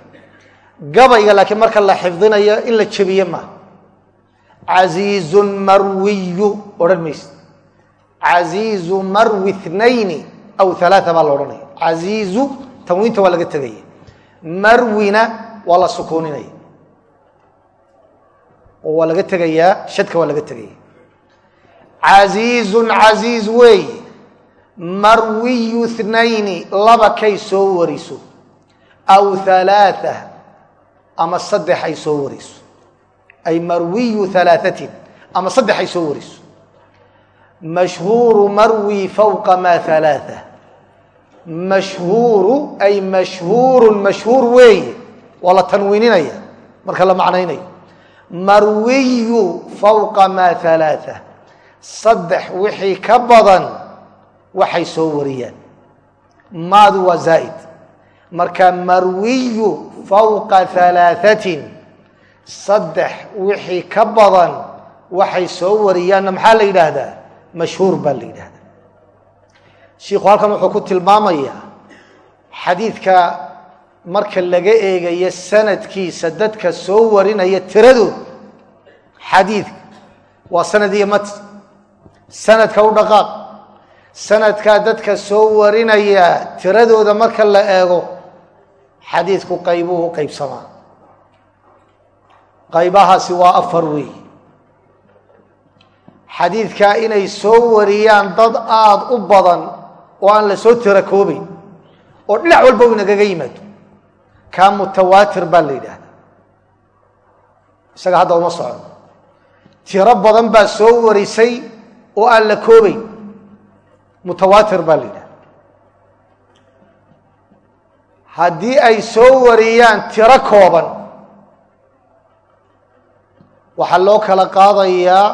gabayga laakiin marka la xifdinayo in la jebiye ma. Casiizun marwiyu odhan mayse casiizu marwi nayni aw alaaa baa la odhanaya. Casiizu tanwiinta waa laga tegaya. Marwina waa la sukuuninaya. Oo waa laga tegayaa shadka waa laga tegaya casiizun casiiz weeye marwiyu thnayni laba kay soo wariso. Aw halaaa ama saddexay soo wariso. Ay marwiyu halaahatin ama saddexay soo wariso. Mashhuuru marwi fawqa maa halaaa mashhuuru ay mashhuurun mashhuur weeye waa la tanwiininaya marka la macnaynayo. Marwiyu fawqa maa halaaa saddex wixii ka badan waxay soo wariyaan. Maadu waa zaaid. Marka marwiyu fawqa halaahatin saddex wixii ka badan waxay soo wariyaanna maxaa la yidhaahdaa? Mashhuur baa la yidhaahdaa. Shiikhu halkan wuxuu ku tilmaamayaa xadiidka marka laga eegayo sanadkiisa dadka soo warinaya tiradood xadiidka waa sanad iyo mat sanadka u dhaqaaq sanadkaa dadka soo warinaya tiradooda marka la eego xadiidku qaybuhu qaybsamaa. Qaybahaasi waa afar weey. Xadiidkaa inay soo wariyaan dad aada u badan oo aan la soo tira koobayn oo dhinac walba u inagaga yimaado kaa mutawaatir baa la yidhaahda isaga hadda uma socon. Tiro badan baa soo warisay oo aan la koobayn mutawaatir baa la yidhahda. Haddii ay soo wariyaan tiro kooban waxaa loo kala qaadayaa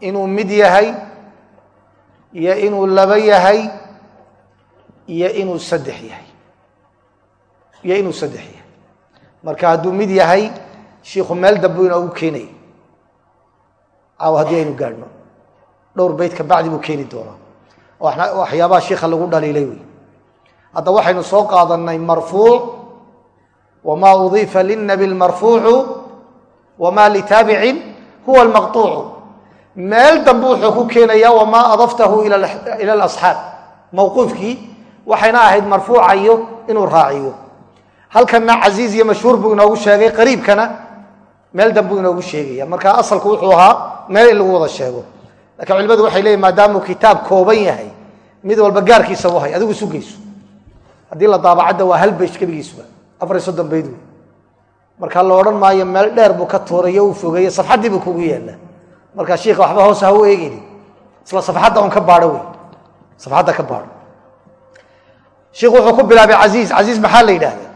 inuu mid yahay iyo inuu laba yahay iyo inuu saddex yahay iyo inuu saddex yahay. Marka hadduu mid yahay shiikhu meel dambu inoogu keenaya caaw haddii aynu gaadhno dhowr beyt ka bacdi buu keeni doonaa waxyaabaha shiikha lagu dhaliilay wey hadda waxaynu soo qaadanay marfuuc wma udiifa lilnabi lmarfuucu wma litaabicin huwa lmaqطuucu meel dambe wuxuu ku keenaya wma adaftahu ila lasxaab mawquufkii waxayna ahayd marfuucayo inuu raaciyo. Halkana casiiz iyo mashhuur buu inoogu sheegay qariibkana meel dambuu inoogu sheegaya marka asalku wuxuu ahaa meel in lagu wada sheego laakiin culimadu waxay leeyiin maadaamuu kitaab kooban yahay. Mid walba gaarkiisa u hay adigu sugayso haddii la daabacadda waa hal beyj kebigiisuba afar iyo soddon bayd wey marka la odhan maayo meel dheer buu ka tuurayo uu fogeeye safxaddii buu kugu yaalla marka shiika waxba hoose ha u eegeyni isla safxadda un ka baadho wey. Safxadda ka baadho. Shiikhu wuxuu ku bilaabay casiiz casiiz maxaa la yidhaahda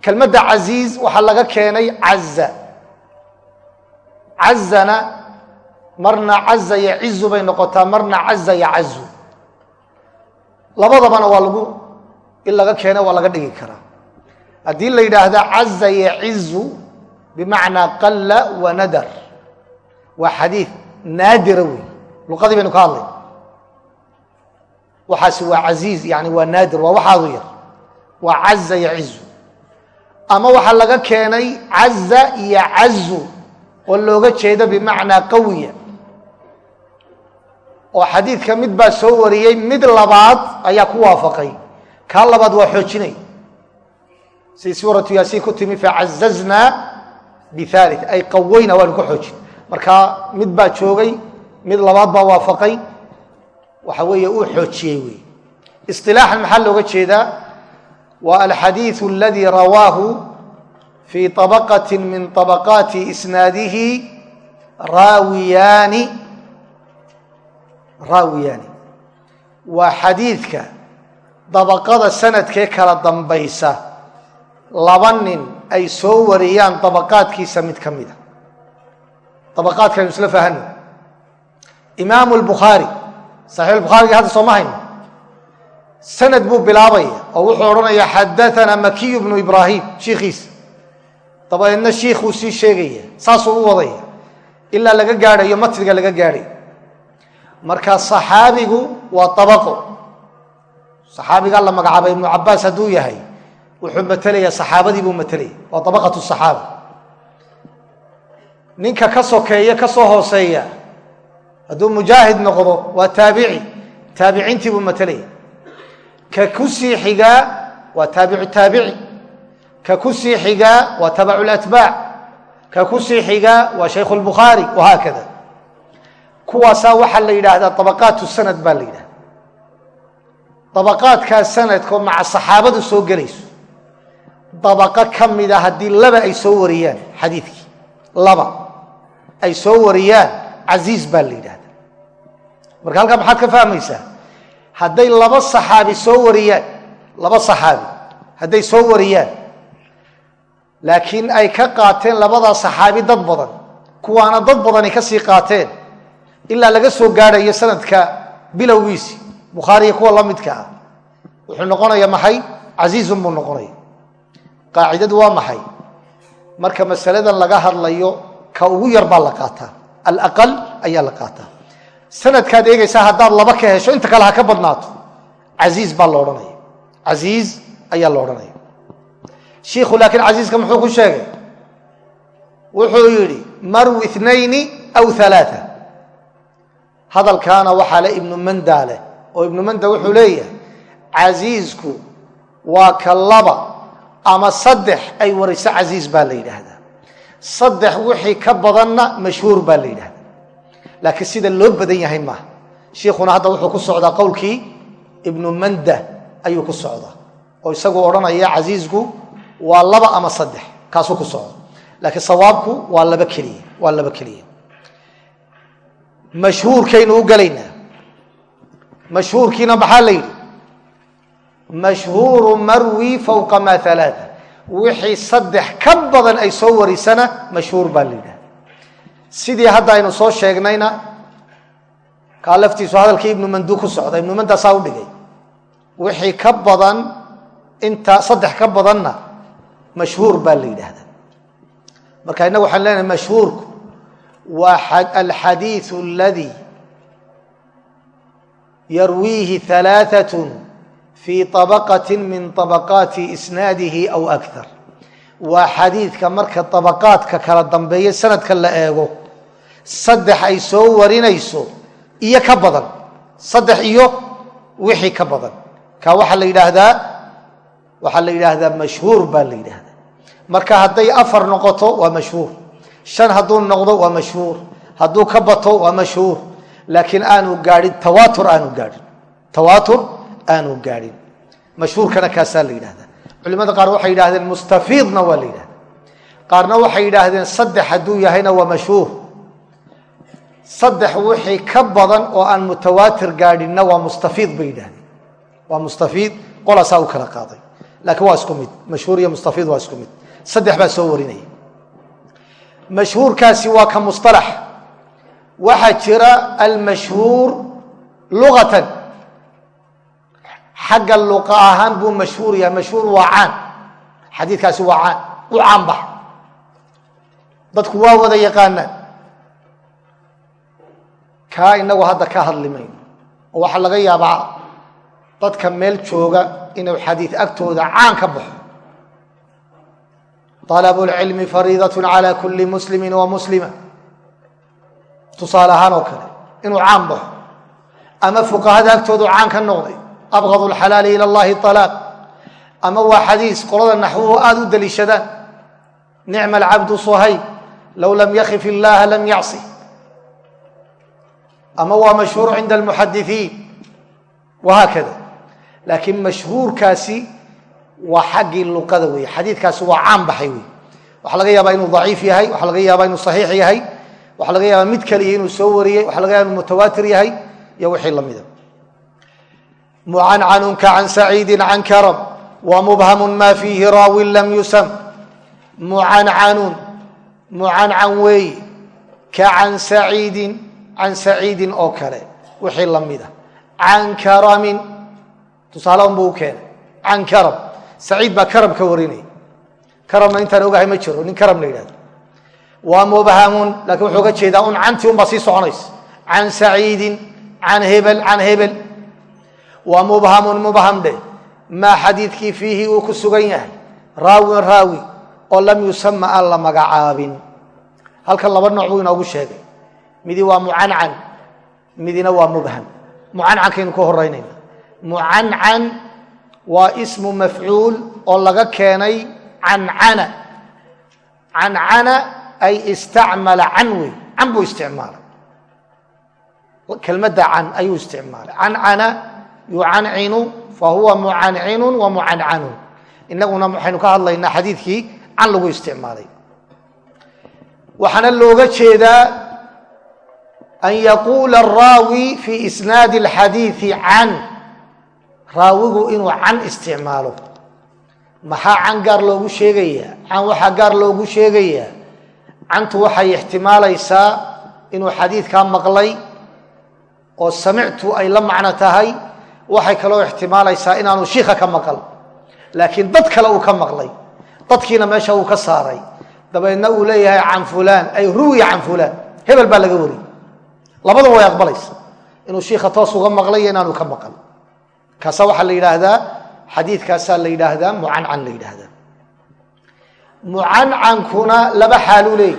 kelmadda casiiz waxaa laga keenay caza cazana marna caza yacizu bay noqotaa marna caza yacazu labadabana waa lagu in laga keena waa laga dhigi karaa. Haddii la yidhaahda caza yacizu bimacnaa qalla wa nadar. Waa xadiid naadira wey luqadii baynu ka hadlay. Waxaasi waa casiiz yani waa naadir waa waxaadu yar. Waa caza yacizu ama waxaa laga keenay caza iyo cazu oo looga jeedo bimacnaa qawiya oo xadiidka mid baa soo wariyey mid labaad ayaa ku waafaqay. Kaa labaad waa xoojinay. Si suuratu yaasiin ku timi facazaznaa biaali ay qaweyna waanu ka xoojin. Marka mid baa joogay mid labaad baa waafaqay. Waxa weeye uu xoojiyey wey isilaaxan maxaa looga jeedaa? Waa alxadiiu aladii rawaahu fii abaqati min abaqaati isnaadihi raawiyaani raawiyaani waa xadiidka dabaqada sanadkee kala dambaysa. Laba nin ay soo wariyaan dabaqaadkiisa mid ka mida dabaqaadkaynu isla fahano. Imaamu lbukhaari saxiix bukhaarigi hadda sooma hayno sanad buu bilaabaya oo wuxuu odhanaya xadaana makiyu bnu ibraahim shiikhiisa dabadeedna shiikhuu sii sheegaya saasuu u wadaya ilaa laga gaadhayo matniga laga gaadhayo marka saxaabigu waa abaqo saxaabigaa la magacaabay ibnu cabaas hadduu yahay wuxuu matalaya saxaabadii buu matalaya waa abaqatu saxaaba ninka ka sokeeya ka soo hooseeya hadduu mujaahid noqdo waa taabici. Taabiciintii buu matalaya ka ku sii xigaa waa taabicu taabici. Ka ku sii xigaa waa tabacu latbaac ka ku sii xigaa waa shaykhu lbukhaari wahaakada kuwaasaa waxaa la yidhaahdaa abaqaatu sanad baa la yidhahda dabaqaadkaa sanadkoo maca saxaabadu soo gelayso. Dabaqo ka mida haddii laba ay soo wariyaan xadiidkii laba ay soo wariyaan casiiz baa la yidhahda marka halkaa maxaad ka fahmaysaa? Hadday laba saxaabi soo wariyaan laba saxaabi hadday soo wariyaan laakiin ay ka qaateen labadaa saxaabi dad badan kuwaana dad badani ka sii qaateen ilaa laga soo gaadhayo sanadka bilowgiisi. Bukhaariya kuwa la midka ah. Wuxuu noqonaya maxay? Casiizun buu noqonaya. Qaacidadu waa maxay? Marka masaladan laga hadlayo ka ugu yar baa la qaataa. Alaqal ayaa la qaataa. Sanadkaad eegaysaa haddaad laba ka hesho inta kale ha ka badnaato. Casiiz baa la odhanaya. Casiiz ayaa la odhanaya. Shiikhu laakiin casiiska muxuu ku sheegay? Wuxuu yidhi marwi inayni aw alaaa hadalkaana waxaa le ibnu manda leh oo ibnu manda wuxuu leeyahay casiisku waa ka laba ama saddex ay wariso casiis baa la yidhaahdaa. Saddex wixii ka badanna mashhuur baa la yidhahdaa laakiin sida loo badan yahay maaha shiikhuna hadda wuxuu ku socdaa qowlkii ibnu manda ayuu ku socdaa oo isagu odhanaya casiisku waa laba ama saddex kaasuu ku socdo laakiin sawaabku waa laba keliya waa laba keliya mashhuurkaynu u gelaynaa mashhuurkiina maxaa la yidhi? Mashhuuru marwi fowqa maa alaaa wixii saddex ka badan ay soo warisana mashhuur baa la yidhaha sidii hadda aynu soo sheegnayna kaa laftiisu hadalkii ibnu mandu ku socda ibnu mandaasaa u dhigay. Wixii ka badan inta saddex ka badanna mashhuur baa la yidhaahdaa marka innagu waxaan leenahay mashhuurku waa alxadiiu aladii yarwiihi alaaatun fii طabaqati min طabaqaati isnaadihi aw akar waa xadiidka marka طabaqaadka kala dambeeya sanadka la eego saddex ay soo warinayso iyo ka badan saddex iyo wixii ka badan ka waxaa la yidhaahdaa waxaa la yidhaahdaa mashhuur baa la yidhaahdaa marka hadday afar noqoto waa mashhuur shan hadduu noqdo waa mashhuur. Hadduu ka bato waa mashhuur. Laakiin aanu gaadhin tawaatur aanu gaadhin. Tawaatur aanu gaadhin. Mashhuurkana kaasaa la yidhahdaa culimada qaar waxay yidhahdeen mustafiidna waa la yidhahdaa qaarna waxay yidhaahdeen saddex hadduu yahayna waa mashhuur. Saddex wixii ka badan oo aan mutawaatir gaadhinna waa mustafiid bay yidhahdeen waa mustafiid qolaasaa u kala qaaday. Laakiin waa isku mid. Mashhuur iyo mustafiid waa isku mid. Saddex baa soo warinaya mashhuurkaasi waa ka musطalax waxaa jira almashhuur lugatan xagga luqa ahaan buu mashhuur yahay. Mashhuur waa caan. Xadiidkaasi waa caan. U caanbax dadku waa wada yaqaanaan. Kaa inagu hadda ka hadli mayno oo waxaa laga yaabaa dadka meel jooga inuu xadiid agtooda caan ka baxo طلب الcilmi fariidaة عlى kuli muslimi وmuslima tusaale ahaan oo kale inuu caan baxo ama fuqahada agtoodu caan ka noqday abغض الxalaali ilى اllahi طلاaq ama waa xadiis qolada naxwuhu aada u deliishadaan nicma اlcabdu صhayb low lam yakif illaha lam yacصi ama waa mashhuur cinda اlmuxadiثiin wahaakada laakiin mashhuurkaasi waa xaggii luqada weeye. Xadiidkaasi waa caan baxay wey waxaa laga yaabaa inuu daciif yahay waxaa laga yaabaa inuu saxiix yahay waxaa laga yaabaa mid kaliya inuu soo wariyey waxaa laga yaba inuu mutawaatir yahay iyo wixii lamida mucancanunka can saciidin can karab wa mubhamun ma fiihi raawin lam yusam. Mucancanun mucancan weeye ka can saciidin can saciidin oo kale wixii lamida can karamin tusaale un buu u keenay. Can karab saciid baa karab ka warinaya karabna intaan ogahay ma jiro nin karab la yidhahdo waa mubhamun lakiin wuxuu ga jeedaa un cantii un baa sii soconaysa. Can saciidin can hebel can hebel. Waa mubhamun mubham dheh maa xadiidkii fiihi uu ku sugan yahay? Raawin raawi oo lam yusama aan la magacaabin. Halkan laba nooc buu inoogu sheegay. Midi waa mucancan midina waa mubham. Mucancankaynu ka horeynayna mucancan waa ismu mafcuul oo laga keenay cancana. Cancana ay istacmala can wey. Can buu isticmaalay. Kelmadda can ayuu isticmaalay. Cancana yucancinu fa huwa mucancinun wa mucancanun. Inaguna waxaynu ka hadlaynaa xadiidkii can lagu isticmaalay. Waxaana looga jeedaa an yaquula araawi fi isnaadi alxadiidi can raawigu inuu can isticmaalo. Maxaa can gaar loogu sheegayaa? Can waxaa gaar loogu sheegayaa? Cantu waxay ixtimaalaysaa inuu xadiidkaa maqlay oo samictu ay la macno tahay waxay kaloo ixtimaalaysaa inaanu shiika ka maqal. Laakiin dad kale uu ka maqlay. Dadkiina meesha uu ka saaray. Dabeedna uu leeyahay can fulaan. Ay ruwiya can fulaan. Hebel baa laga wariyey labadaba way aqbalaysa inuu shiika toos uga maqlay iyo inaanu ka maqal kaasa waxaa la yidhaahdaa xadiidkaasaa la yidhaahdaa mucancan la yidhaahdaa. Mucancankuna laba xaaluu leey.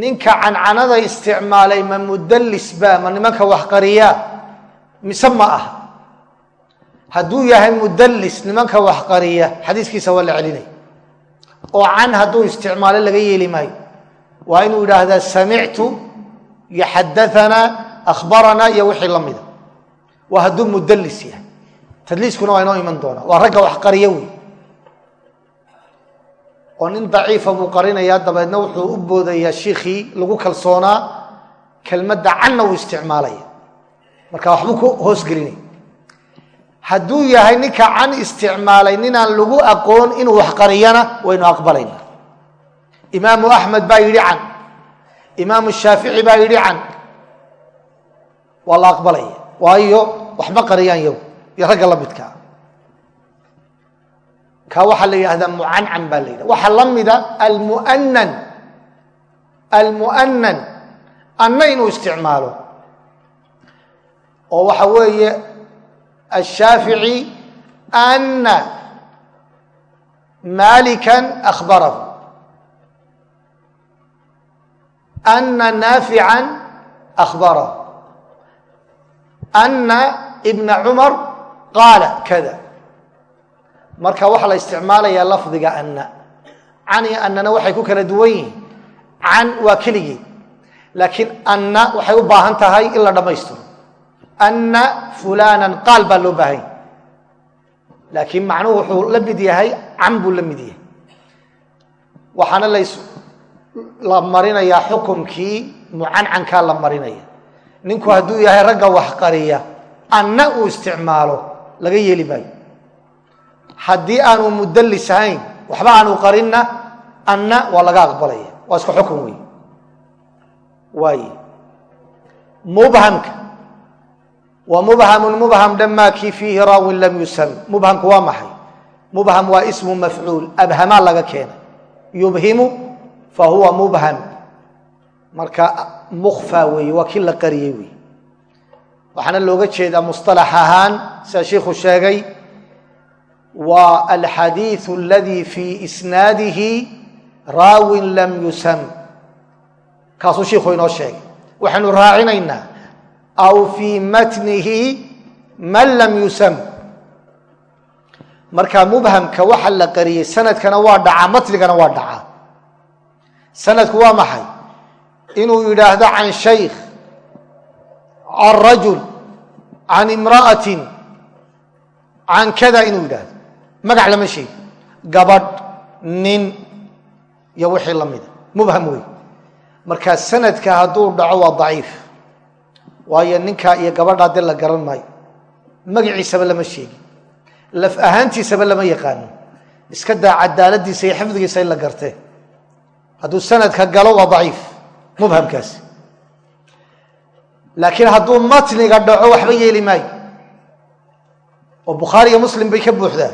Ninka cancanada isticmaalay ma mudallis ba ma nimanka waxqariyaa mise ma ah hadduu yahay mudallis nimanka waxqariya xadiiskiisa waa la celinay. Oo can hadduu isticmaalo laga yeeli maayo. Waa inuu yidhaahdaa samictu iyo xadaanaa akhbaranaa iyo wixii la mida waa hadduu mudallis yahay. Tadliiskuna waa inoo iman doonaa. Waa ragga wax qariya wey oo nin daciifa buu qarinayaa. Dabeedna wuxuu u boodayaa shiikhii lagu kalsoonaa. Kelmadda canna uu isticmaalaya. Marka waxbuu ku hoosgelinaya hadduu yahay ninka can isticmaalay ninaan lagu aqoon inuu wax qariyana waynu aqbalaynaa. Imaamu axmed baa yidhi can. Imaamu shaafici baa yidhi can. Waa la aqbalaya. Waayo waxma qariyaan yagu iyo ragga la midkaa ka waxaa la yidhahdaa mucancan baa la yidhah waxaa la mida almu'anan almu'anan anna inuu isticmaalo. Oo waxa weeye ashaafici ana malikan akhbarahu. Ana naafican akhbarahu. Ana ibna cumar qaala kada. Marka waxaa la isticmaalayaa lafdiga anna. Can iyo annana waxay ku kala duwan yihiin. Can waa keligii. Laakiin anna waxay u baahan tahay in la dhammaystiro. Anna fulanan qaal baa loo baahanya laakiin macnuhu wuxuu la mid yahay can buu la mid yahay. Waxaana la marinayaa xukumkii mucancankaa la marinaya ninku hadduu yahay ragga wax qariya anna uu isticmaalo laga yeeli maayo. Haddii aanu mudallis ahayn waxba aanu qarinna anna waa laga aqbalaya. Waa isku xukun wey waaye mubhamka. Wa mubhamun mubham dhammaakii fiihi raawin lam yusam. Mubhamku waa maxay? Mubham waa ismu mafcuul. Abhamaa laga keenay yubhimu fa huwa mubham. Marka mukfa weeye. Waa kii la qariyey wey waxaana looga jeedaa musطalax ahaan sida shiikhu sheegay waa alxadiiث اladii fii isnaadihi raawin lam yusam kaasuu shiikhu inoo sheegay waxaynu raacinaynaa aw fii matnihi man lam yusam marka mubhamka waxa la qariyey sanadkana waa dhacaa matnigana waa dhacaa sanadku waa maxay inuu yidhaahdo can shaykh can rajul can imra'atin can kada inuu yidhaahdo magac lama sheegi gabadh nin iyo wixii la mida mubham wey marka sanadka hadduu dhaco waa daciif waayo ninkaa iyo gabadhaa dee la garan maayo magaciisaba lama sheegi laf ahaantiisaba lama yaqaano iska daa cadaaladiisa iyo xifdigiisa in la gartee hadduu sanadka galo waa daciif mubhamkaasi laakiin hadduu matniga dhaco waxba yeeli maayo. Oo bukhaariiyo muslim bay ka buuxdaa.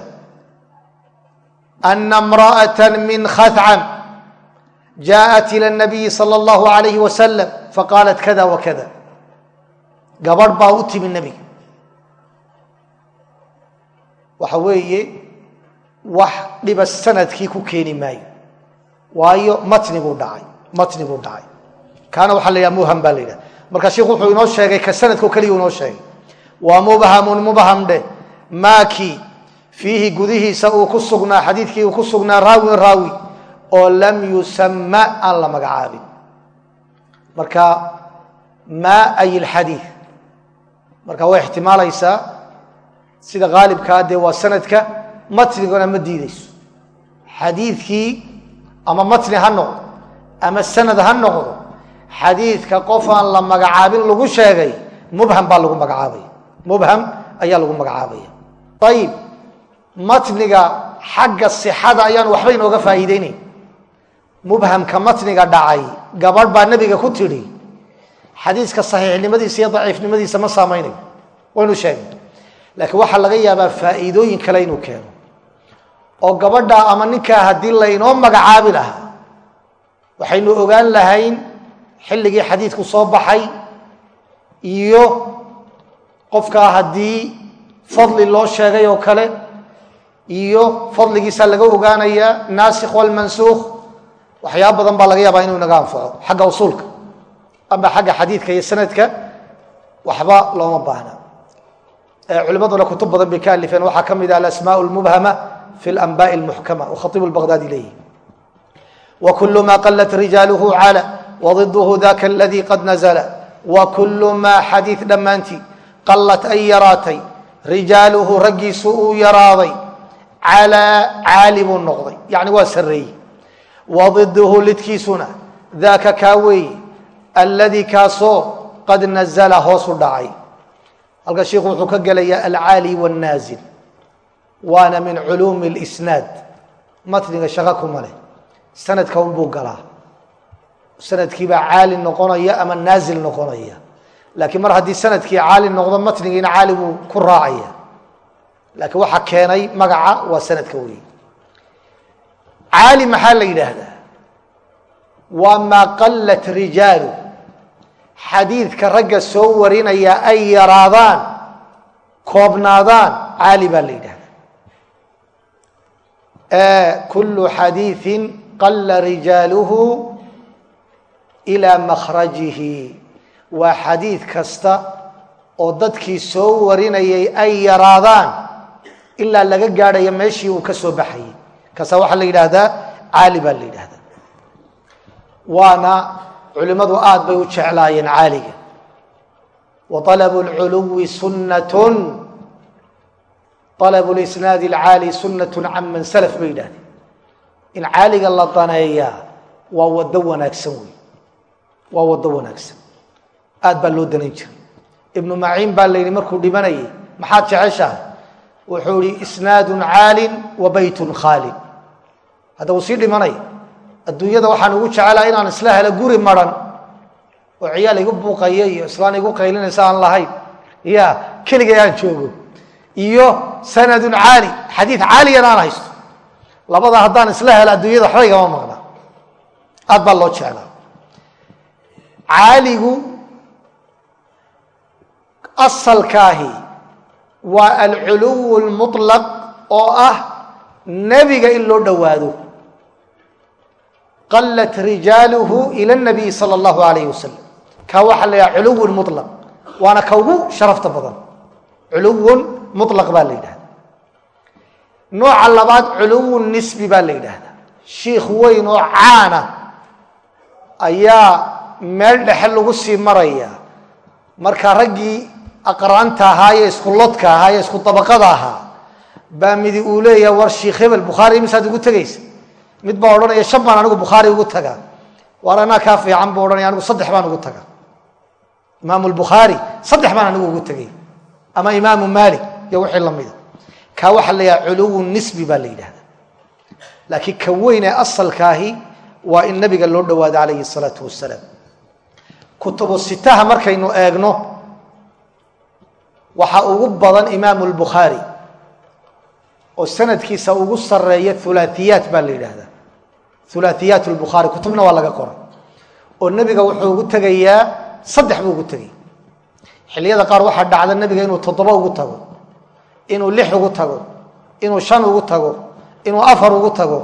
Ana imra'ata min khascan jaaءat ila nabiyi sala allahu alayhi wasalam faqaalat kada wa kada. Gabadh baa u timi nebiga waxa weeye wax dhiba sannadkii ku keeni maayo. Waayo matniguu dhacay matniguu dhacay. Kaana waxaa la yidhaha muhan baa la yidhaha marka sheikhu wuxuu inoo sheegay ka sanadkao keliya inoo sheegay. Waa mubhamun mubham dheh maakii fiihi gudihiisa uu ku sugnaa xadiidkii uu ku sugnaa raawin raawi oo lam yusama aan la magacaabin. Marka maa ay ilxadiid marka way ixtimaalaysaa sida haalibkaa dee waa sanadka matnigana ma diideyso xadiidkii ama matni ha noqdo ama sanad ha noqdo xadiidka qof aan la magacaabin lagu sheegay mubham baa lagu magacaabaya mubham ayaa lagu magacaabaya. Ayib matniga xagga sixada ayaan waxba inooga faa'iideynayn mubhamka matniga dhacay gabadh baa nebiga ku tidhi xadiiska saxiixnimadiisa iyo daciifnimadiisa ma saamaynayo waynu sheegnay laakiin waxaa laga yaabaa faa'iidooyin kale inuu keeno. Oo gabadha ama ninkaa haddii laynoo magacaabi lahaa waxaynu ogaan lahayn xilligii xadiidku soo baxay iyo qofkaa haddii fadli loo sheegay oo kale iyo fadligiisa laga ogaanayaa naasikh walmansuukh waxyaaba badan baa laga yaabaa inuu inaga anfaco xagga usuulka ama xagga xadiidka iyo sanadka waxba looma baahna. Culimaduna kutub badan bay ka alifeen waxaa ka mid ah alasmaa lmubhama fi lanbaءi اlmuxkama wakhaibu lbaghdadi leeyihi wkul ma qalat rijaaluhu cala wضidhu daka aladii qad nazla wkul maa xadiid dhammaantii qallat ay yaraatay rijaaluhu raggiisu uu yaraaday calaa caali buu noqday yani waa sarreeyey wadiduhu lidkiisuna daaka kaa weeye alladii kaasoo qad nazala hoos u dhacay halka shiikhu wuxuu ka gelayaa alcaali wاnnaazil waana min culuumi اlisnaad matniga shaqo kuma leh sanadka unbuu galaa sanadkiibaa caali noqonaya ama naazil noqonaya. Laakiin mar haddii sannadkii caali noqdo matnigiina caali buu ku raacaya. Laakiin waxaa keenay magaca waa sanadka weeye caali maxaa la yidhaahdaa? Waa maa qallat rijaalu. Xadiidka ragga soo warinaya ay yaraadaan koobnaadaan caali baa la yidhahdaa kulu xadiiثi qala rijaaluhu ilaa makhrajihi. Waa xadiid kasta oo dadkii soo warinayay ay yaraadaan ilaa laga gaadhaya meeshii uu ka soo baxayay. Kasaa waxaa la yidhaahdaa caali baa la yidhaahdaa. Waana culimmadu aad bay u jeclaayeen caaliga. Wa alabu lculuwi sunnatun. Alabu lisnaadi alcaali sunnatun can man salaf bay yidhahdeen in caaliga la daneeyaa waa waddo wanaagsan wey waa waddo wanaagsan. Aad baa loo danayn jiray. Ibnu maciin baa la yidhi markuu dhimanayay maxaad jeceshahay? Wuxuu ihi isnaadun caalin wa baytun khaalin. Hadda wuu sii dhimanaya adduunyada waxaan ugu jecelaha inaan isla helo guri maran oo ciyaal igu buuqaya iyo islaan igu qaylinaysa aan lahayn. Ya keligay aan joogo. Iyo sanadun caali xadiid caaliyan aan haysto. Labada haddaan isla helo adduunyada waxba igama maqna aad baa loo jeclaa caaligu asalkaahi waa alculuw lmuطlaq oo ah nebiga in loo dhowaado. qalat rijaaluhu ila nabiyi sala allahu alayh wasalam kaa waxaa la yidhaha culuwun mulaq waana ka ugu sharafta badan. culuwun mulaq baa la yidhahda nooca labaad culuwun nisbi baa la yidhaahda shiikh weyn oo caana ayaa meel dhexe lagu sii maraya. Marka raggii aqraanta ahaa ee isku lodka ahaa ee isku dabaqada ahaa baa midi uu leeyaha war shiikh hebel bukhaari misaad ugu tegaysa mid baa odhanaya shan baan anigu bukhaari ugu tagaa waar anaa kaa fiican buu odhanaya anigu saddex baan ugu tagaa imaamu lbukhaari saddex baan anigu ugu tegay ama imaamu maalik iyo wixii lamida kaa waxaa la culuwu nisbi baa la yidhahda laakiin ka weyn ee asalkaahi waa in nabiga loo dhowaado calayhi salaatu wasalaam kutubu sitaha markaynu eegno waxaa ugu badan imaamu lbukhaari oo sanadkiisa ugu sareeya hulaahiyaat baa la yidhaahdaa. Hulaahiyaat lbukhaari kutubna waa laga qoray oo nebiga wuxuu ugu tegayaa saddex buu ugu tegay xilliyada qaar waxaa dhacda nebiga inuu toddoba ugu tago inuu lix ugu tago inuu shan ugu tago inuu afar ugu tago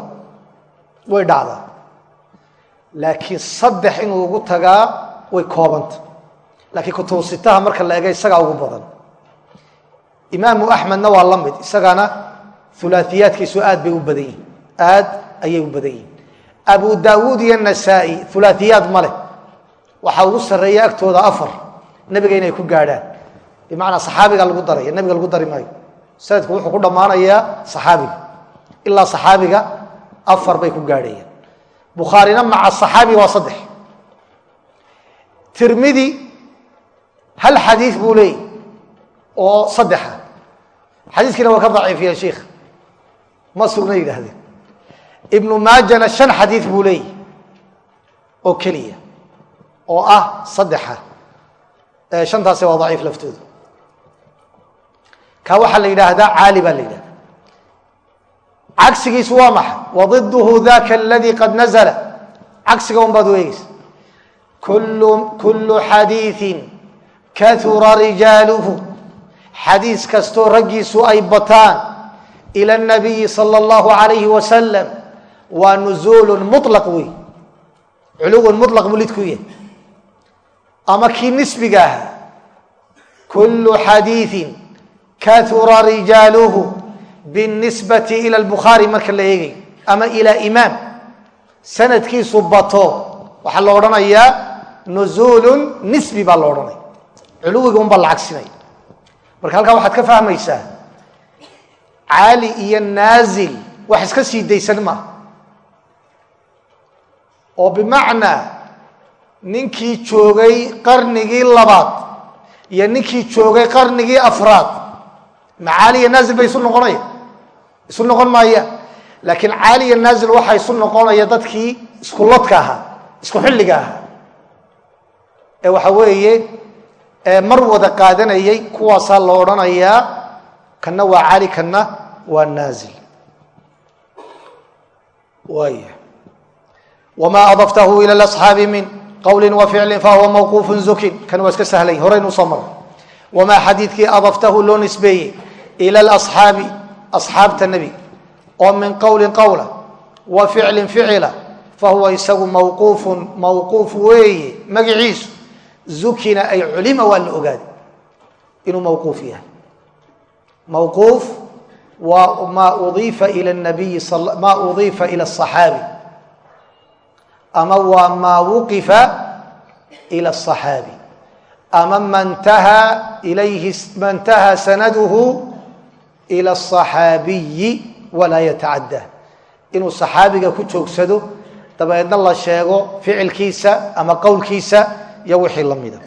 way dhacdaa. Laakiin saddex inuu ugu tagaa way koobanta laakiin kutubu sitaha marka la ega isagaa ugu badan. Imaamu axmedna waa la mid isagana ulaaiyaadkiisu aad bay u badan yihiin aad ayay u badan yihiin abu dawuud iyo nasaa-i ulaaiyaad ma leh. Waxaa ugu sarreeya agtooda afar nebiga inay ku gaadhaan. Bimacnaa saxaabiga lagu daraya nebiga lagu dari maayo. Sanadku wuxuu ku dhammaanayaa saxaabiga. Ilaa saxaabiga afar bay ku gaadhayaan. Bukhaarina maca saxaabi waa saddex tirmidi hal xadiid buu leeyay oo saddexa xadiiskiina waa ka daciifiya sheikh. Ma sugna yidhaahdeen. Ibnu maajana shan xadiid buu leeyay oo keliya. Oo ah saddexa shantaasi waa daciif laftooda. Ka waxaa la yidhaahdaa caali baa la yidhahda cagsigiisu waa maxay wadiduhu daka aladii qad nazla cagsiga un baad u kullu xadiiin kaura rijaaluhu xadiis kastoo raggiisu ay bataan ila nabiyi sala allahu alayhi wasalam waa nuzuulun mulaq wey culuwun mulaq buu lidku yahay ama kii nisbiga ahaa kullu xadiiin kaura rijaaluhu binisbati ila lbukhaari marka la eegay ama ilaa imaam sanadkiisu bato waxaa la odhanayaa nuzuulu nisbi baa la odhanaya culuwiga un baa la cagsinaya marka halkaa waxaad ka fahmaysaa caali iyo naazil wax iska sii daysan maaha oo bimacnaa ninkii joogay qarnigii labaad iyo ninkii joogay qarnigii afraad macaaliya naazil bay isu noqonaya isu noqon maaya. Laakiin caaliya naazil waxaa isu noqonaya dadkii isku lodka ahaa isku xilliga ahaa ee waxa weeye mar wada qaadanayay kuwaasaa la odhanayaa kanna waa cali kanna waa naazil waay wma adaftahu ilى اصxaabi min qowli waficli fahuwa mawquuf zukin kan waa iska sahlay horeyn usoo maray wamaa xadiidkii adaftahu loo nisbeeyey ila اصxaabi asxaabta nebiga oo min qowlin qowla wa ficlin ficila fahuwa isagu mawquufun mawquuf weeye magiciisu ukina ay culima waa la ogaaday inuu mawquuf yahay. Mawquuf waa maa udiifa ila nabiyi maa udiifa ila asaxaabi ama waa maa wuqifa ila asaxaabi ama mantahaa ilayhi mantahaa sanaduhu ila asaxaabiyi walaa yatacaddaa inuu saxaabiga ku joogsado dabeedna la sheego ficilkiisa ama qowlkiisa iyo wixii lamida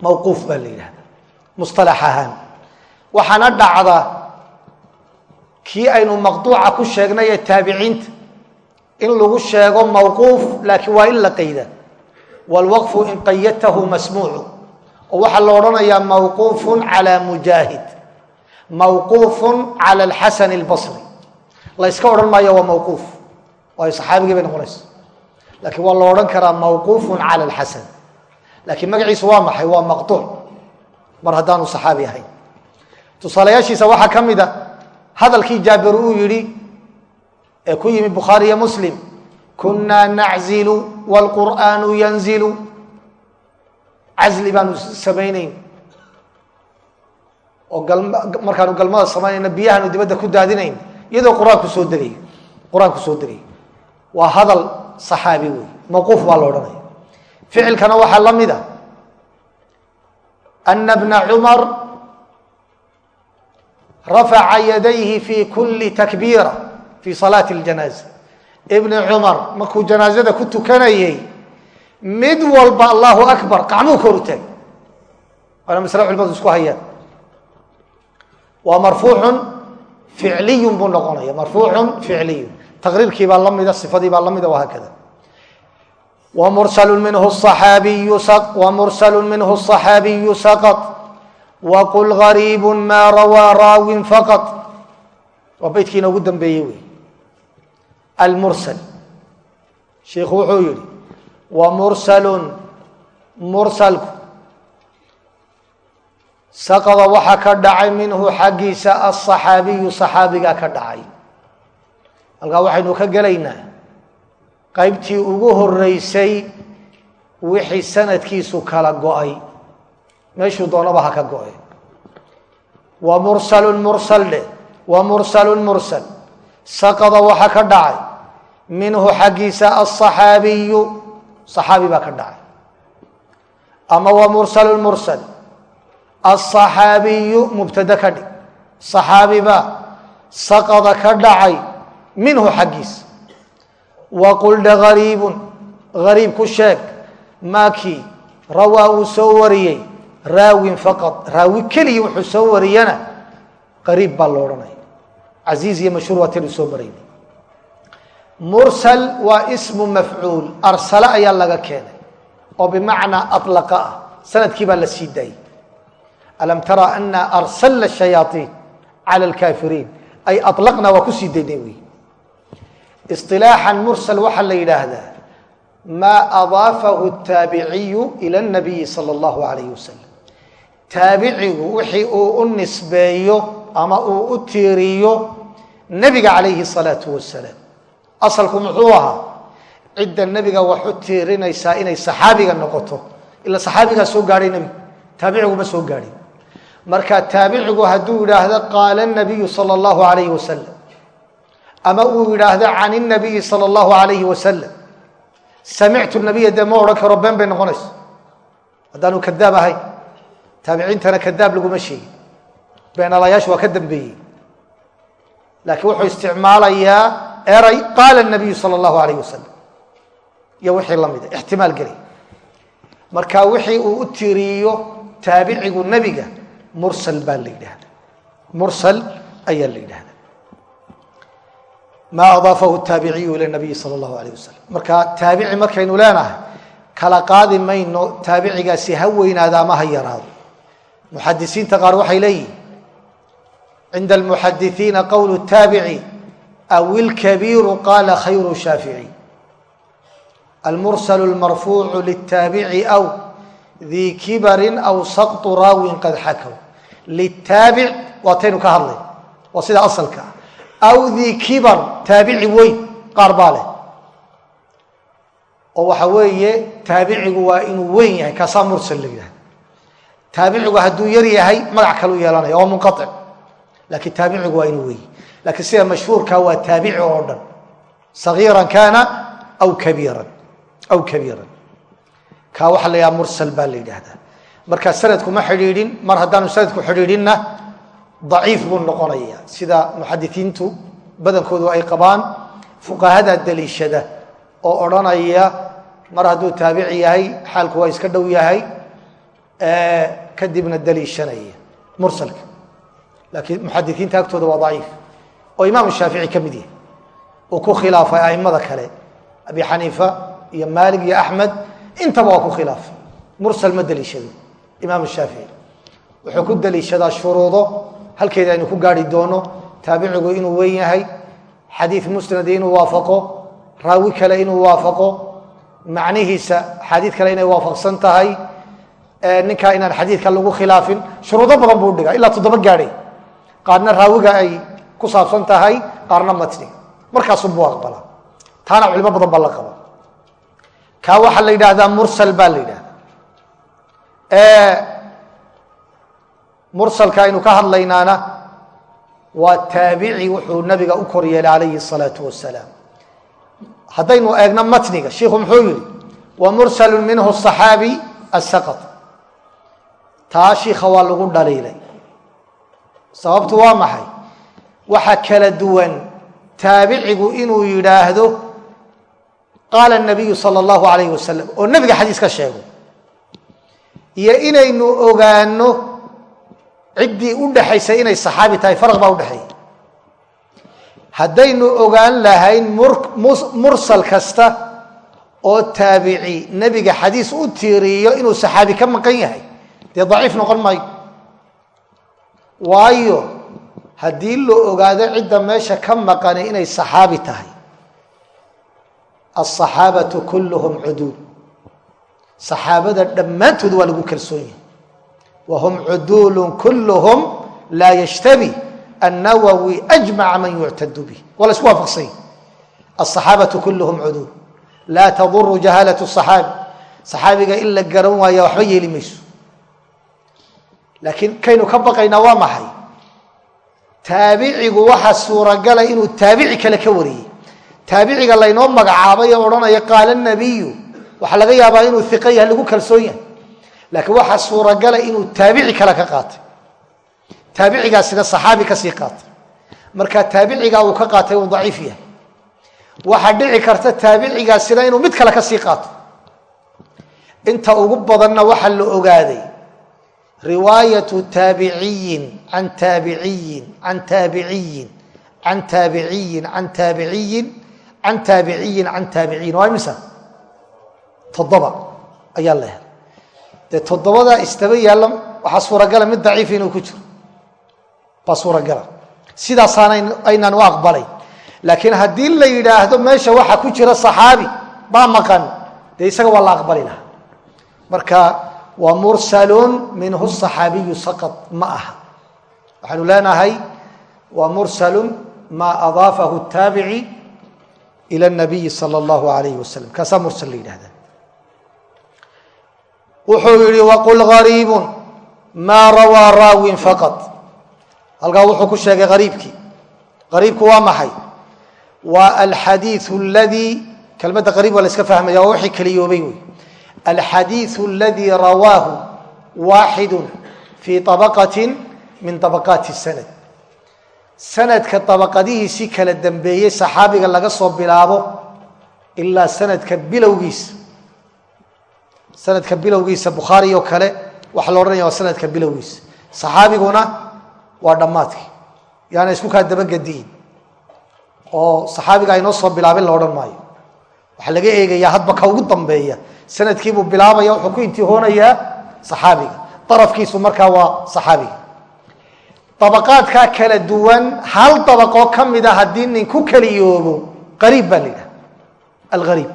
mawquuf baa la yidhahda musalax ahaan. Waxaana dhacda kii aynu maqduuca ku sheegnay ee taabiciinta. In lagu sheego mawquuf laakiin waa in la qayda wlwaqfu in qayatahu masmuucu. Oo waxaa la odhanayaa mawquufun calaa mujaahid. Mawquufun cala alxasan albasri. La yska odhan maayo waa mawquuf. Waayo saxaabigii bay noqonaysa lakiin waa lo odhan karaa mawquufun cala alxasan laakiin magaciisu waa maxay? Waa maqtuuc. Mar haddaanu saxaabi ahayn tusaalayaashiisa waxaa ka mid a hadalkii jaaber uu yidhi ee ku yimi bukhaari iyo muslim kunaa naczilu waalqur'aanu yanzilu. Cazli baanu samaynayn. Oo markaanu galmada samaynayna biyahaanu dibadda ku daadinayn iyadoo qur'aanku soo degayo qur'aanku soo degayo waa hadal saxaabi wey mawquuf baa la odhanaya. Ficilkana waxaa la mid a ana bna cumar rafaca yadayhi fi kuli takbiira fi salaati اljanaaza ibni cumar markuu janaazada ku tukanayey mid walba allahu akbar qacmuu kor u taag waana masle culimadu isku hayaan. Waa marfuucun ficliyun buu noqonaya marfuucun ficliyun taqriirkii baa la mida sifadii baa la mida wahaakada wmursl minhu صaxaabiyu wmursl minhu الصaxaabiyu saqط wqul غariib ma rawaa raawin faqط waa beydkii inoogu dambeeyey wey almursal shiikhu wuxuu yihi wamursalun mursalku saqada waxaa ka dhacay minhu xaggiisa aلصaxaabiyu صaxaabigaa ka dhacay halkaa waxaynu ka gelaynaa qaybtii ugu horeysay wixii sanadkiisu kala go-ay meeshuu doonaba ha ka go-e wa mursalun mursal dheh wa mursalun mursal saqada waxaa ka dhacay minhu xaggiisa aلصaxaabiyu صaxaabi baa ka dhacay ama wa mursalun mursal aلصaxaabiyu mubtada ka dhig صaxaabi baa saqada ka dhacay minhu xaggiisa waqul dhe gariibun gariib ku sheeg maakii rawaa uu soo wariyey raawin faqad raawi keligii wuxuu soo wariyana qariib baa lo odhanaya casiiz iyo mashhuur waa tinu soo maraynay mursal waa ismu mafcuul arsale ayaa laga keenay oo bimacnaa alaqa ah sannadkii baa la sii daayey. Alam tara ana arsalna shayaaiin cala alkaafiriin ay alaqna waa ku sii daynay wey isilaaxan mursal waxaa la yidhaahdaa maa adaafahu taabiciyu ila nabiyi sala allahu alayh wasalam taabicigu wixii uu u nisbeeyo ama uu u tiiriyo nebiga calayhi salaatu wasalaam asalku muxuu ahaa cidda nebiga wax u tiirinaysaa inay saxaabiga noqoto ila saxaabigaa soo gaadhay nebigu taabicigu ma soo gaadhin marka taabicigu hadduu yidhaahdo qaala nabiyu sala allahu alayh wasalam ama uu yidhaahdo can inabiyi sala allahu alayhi wasalam samictu nabiya dee ma odhan karo been bay noqonayso. Haddaanu kadaab ahayn. Taabiciintana kadaab laguma sheegin. Beenalayaashu waa ka dambeeyey. Laakiin wuxuu isticmaalayaa eray qaala nabiyu sala allahu alayh wasalam iyo wixii la mida ixtimaal gelay marka wixii uu u tiriyo taabicigu nebiga mursal baa la yidhaahda mursal ayaa la yidhahda maa adaafahu taabiciyu ila nabiyi sala allahu alayh wasalam marka taabici markaynu leenahay kala qaadi mayno taabicigaasi ha weynaada ama ha yaraado. Muxadisiinta qaar waxay leeyihiin cinda almuxadisiina qowlu taabici aw qaala khayru shaafici. Almursal lmarfuucu litaabici aw dii kibarin aw saktu raawin qad xakaw. Litaabic waataynu ka hadlay waa sida asalka ah aw dii kibar taabici weyn qaar baa leh. Oo waxa weeye taabicigu waa inuu weyn yahay kaasaa mursal la yidhahda taabicigu hadduu yar yahay magac kalu yeelanaya oo munqaic laakiin taabicigu waa inuu weyn lakiin sida mashhuurka waa taabici oo dhan. Sagiiran kaana aw kabiiran aw kabiiran. Kaa waxaa la yidhaha mursal baa la yidhaahdaa. Marka sanadku ma xidhiidhin mar haddaanu sanadku xidhiidhinna daciif buu noqonaya sida muxadisiintu badankoodu ay qabaan fuqahada daliishada oo odhanaya mar hadduu taabici yahay xaalku waa iska dhow yahay kadibna daliishanaya mursalka. Laakiin muxadisiinta agtooda waa daciif. Oo imaam shaafici ka mid yahay uu ku khilaafay aimada kale abi xaniifa iyo maalik iyo axmed intaba waa ku khilaafay. Mursal ma daliishado imaam shaafici. Wuxuu ku daliishadaa shuruudo halkeeda aynu ku gaari doono. Taabicigu inuu weyn yahay. Xadiid musnad inuu waafaqo. Raawi kale inuu waafaqo. Macnihiisa xadiid kale inay waafaqsan tahay. Ninkaa inaan xadiidka lagu khilaafin shuruudo badan buu dhiga ilaa toddoba gaadhay. Qaarna raawiga ay ku saabsan tahay qaarna matniga markaasunbuu aqbala taana culimo badan baa la qaba. Kaa waxaa la yidhaahdaa mursal baa la yidhahda mursalka aynu ka hadlaynaana waa taabici wuxuu nabiga u kor yeelay calayhi salaau wasalaam haddaynu eegno matniga shiku muxuu yidhi wa mursalu minhu saxaabi asaqط taa shiikha waa lagu dhaliilay. Sababtu waa maxay? Waxa kala duwan taabicigu inuu yidhaahdo qaala nabiyu sala allahu alayh wasalam oo nabiga xadiis ka sheego iyo inaynu ogaano ciddii u dhaxaysay inay saxaabi tahay faraq baa udhexeeya haddaynu ogaan lahayn mursal kasta oo taabici nebiga xadiis u tiiriyo inuu saxaabi ka maqan yahay. Dee daciif noqon maayo? Waayo haddii la ogaado cidda meesha ka maqani inay saxaabi tahay. Aلصaxaabatu kulluhum cuduud saxaabada dhammaantood waa lagu kalsoon yahay whm cuduul kulhm laa yshtabih الnawawi أجmaca man yuctad bih waa la isku waafaqsanya aلصaxaabaةu kulhm cuduul laa taduru jahaalaة الصaxaabi صaxaabiga in la garan waaya waxba yeeli mayso laakiin kaynu ka baqaynaa waa maxay taabicigu waxa suuragala inuu taabici kale ka wariyey taabiciga laynoo magacaabay oo odhanaya qaala الnabiyu waxaa laga yaabaa inuu iqa yahay lagu kalsoon yahay laakiin waxaa suuragala inuu taabici kale ka qaatay. Taabicigaasina saxaabi ka sii qaatay. Marka taabicigaa uu ka qaatay uu daciif yahay. Waxaa dhici karta taabicigaasina inuu mid kale ka sii qaato. Inta ugu badanna waxaa la ogaaday riwaayatu taabiciyin can taabiciyin can taabiciyin can taabiciyin can taabiciyin can taabiciyin can taabiciyin. Waa imisa? Toddoba ayaa la helay dee toddobadaa istaba yaalla waxaa suuragala ah mid daciif inuu ku jiro. Baa suuragala ah. sidaasaan aynaan u aqbalay. Laakiin haddii la yidhaahdo meesha waxa ku jira saxaabi baa maqan. Dee isaga waa la aqbali lahaa. Marka waa mursalun minhu saxaabiyu saqad ma aha. Waxaanu leenahay waa mursalun maa adaafahu taabici ila nabiyi sala allahu alayh wasalam kaasaa mursal la yidhahdaa wuxuu yihi waqul gariibun maa rawaa raawin faqad halkaa wuxuu ku sheegay ariibkii ariibku waa maxay? Waa alxadiiu ladii kelmadda qariib waa la iska fahmaya waa wixii keliyoobay wey alxadiiu aladii rawaahu waaxidun fii abaqatin min abaqaati sanad. Sanadka abaqadihiisii kala dambeeyey saxaabiga laga soo bilaabo ilaa sanadka bilowgiisa sanadka bilowgiisa bukhaari oo kale waxaa la odhanaya waa sanadka bilowgiisa saxaabiguna waa dhammaadkii. Yaana isku kaa dabagediyin oo saxaabiga aynoo soo bilaabin la odhan maayo. Waxaa laga eegayaa hadba ka ugu dambeeya sanadkiibuu bilaabaya wuxuu ku intihoonayaa saxaabiga. Darafkiisu markaa waa saxaabiga. Dabaqaadkaa kala duwan hal dabaqoo ka mida haddii nin ku keliyoobo qariib baa la yidhaha alariib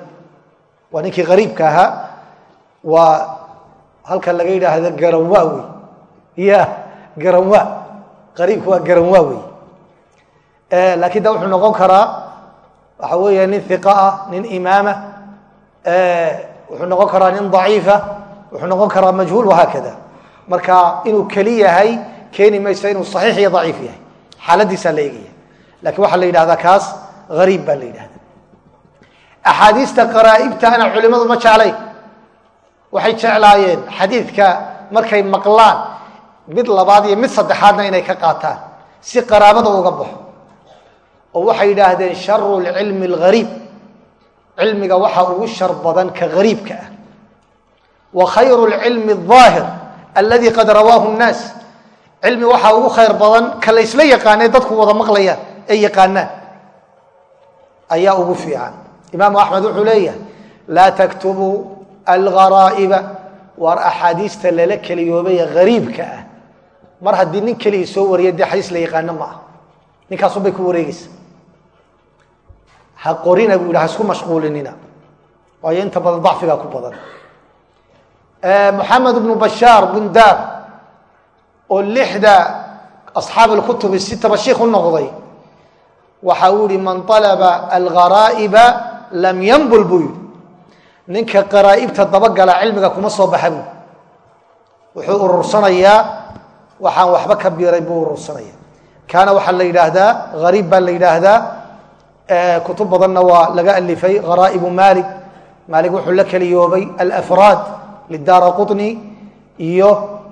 waa ninkii qariibka ahaa waa halka laga yidhaahdo garanwa ya garanwa qariibku waa garanwa wey laakiin da wuxuu noqon karaa waxa weeya nin iqa ah nin imaama. Wuxuu noqon karaa nin daciifa wuxuu noqon karaa majhuul wahaakada marka inuu keli yahay keeni mayso inuu saxiix iyo daciif yahay. Xaaladiisaa la eegaya. Lakiin waxaa la yidhahdaa kaas hariib baa la yidhahda axaadiista qaraa'ibtaana culimadu ma jeclayn waxay jeclaayeen xadiidka markay maqlaan mid labaad iyo mid saddexaadna inay ka qaataan. Si qaraabada uga baxo. Oo waxay yidhaahdeen sharu lcilmi alghariib cilmiga waxa ugu shar badan ka hariibka ah. Wa khayru lcilmi aldaahir aladi qad rawaahu nnaas cilmi waxaa ugu khayr badan ka la ysla yaqaanay dadku wada maqlayaan ee yaqaanaan. Ayaa ugu fiican. Imaamu axmed wuxuu leeyahay laa taktubuu algharaa'iba waar axaadiista lala keliyoobaya hariibka ah. Mar haddii nin keligii soo wariya dee xadiis la yaqaano ma ah ku wareegeysa ha qorina buu yidhi ha isku mashquulinina. Waayo inta badan dacfigaa ku badan. Moxamed bnu bashaar bundaar oo lixda asxaab alkutubi sitaba shiikh u noqday waxa uu yihi man alaba algharaa'iba lam yanbul buu yidhi ninka qaraa'ibta dabagala cilmiga kuma soo baxa buu wuxuu urursanayaa waxaan waxba ka biiray buu urursanaya kaana waxaa la yidhaahdaa hariib baa la yidhaahdaa kutub badanna waa laga alifay gharaa'ibu malik maalik wuxuu la keliyoobay alafraad lidaara quطni iyo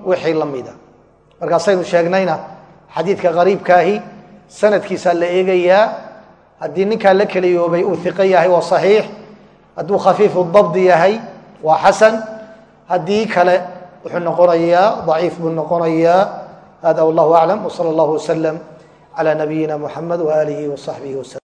wixii la mida markaasaynu sheegnayna xadiidka hariibkaahi sanadkiisaa la eegayaa. Haddii ninkaa la keliyoobay uu iqo yahay waa صaxiix hadduu khafiifu dabdi yahay waa xasan. Haddii kale wuxuu noqonayaa daciif buu noqonayaa. Hada wallahu aclam wsala allahu waslm calى nabiyina muxamed waalihi wasaxbihi waslm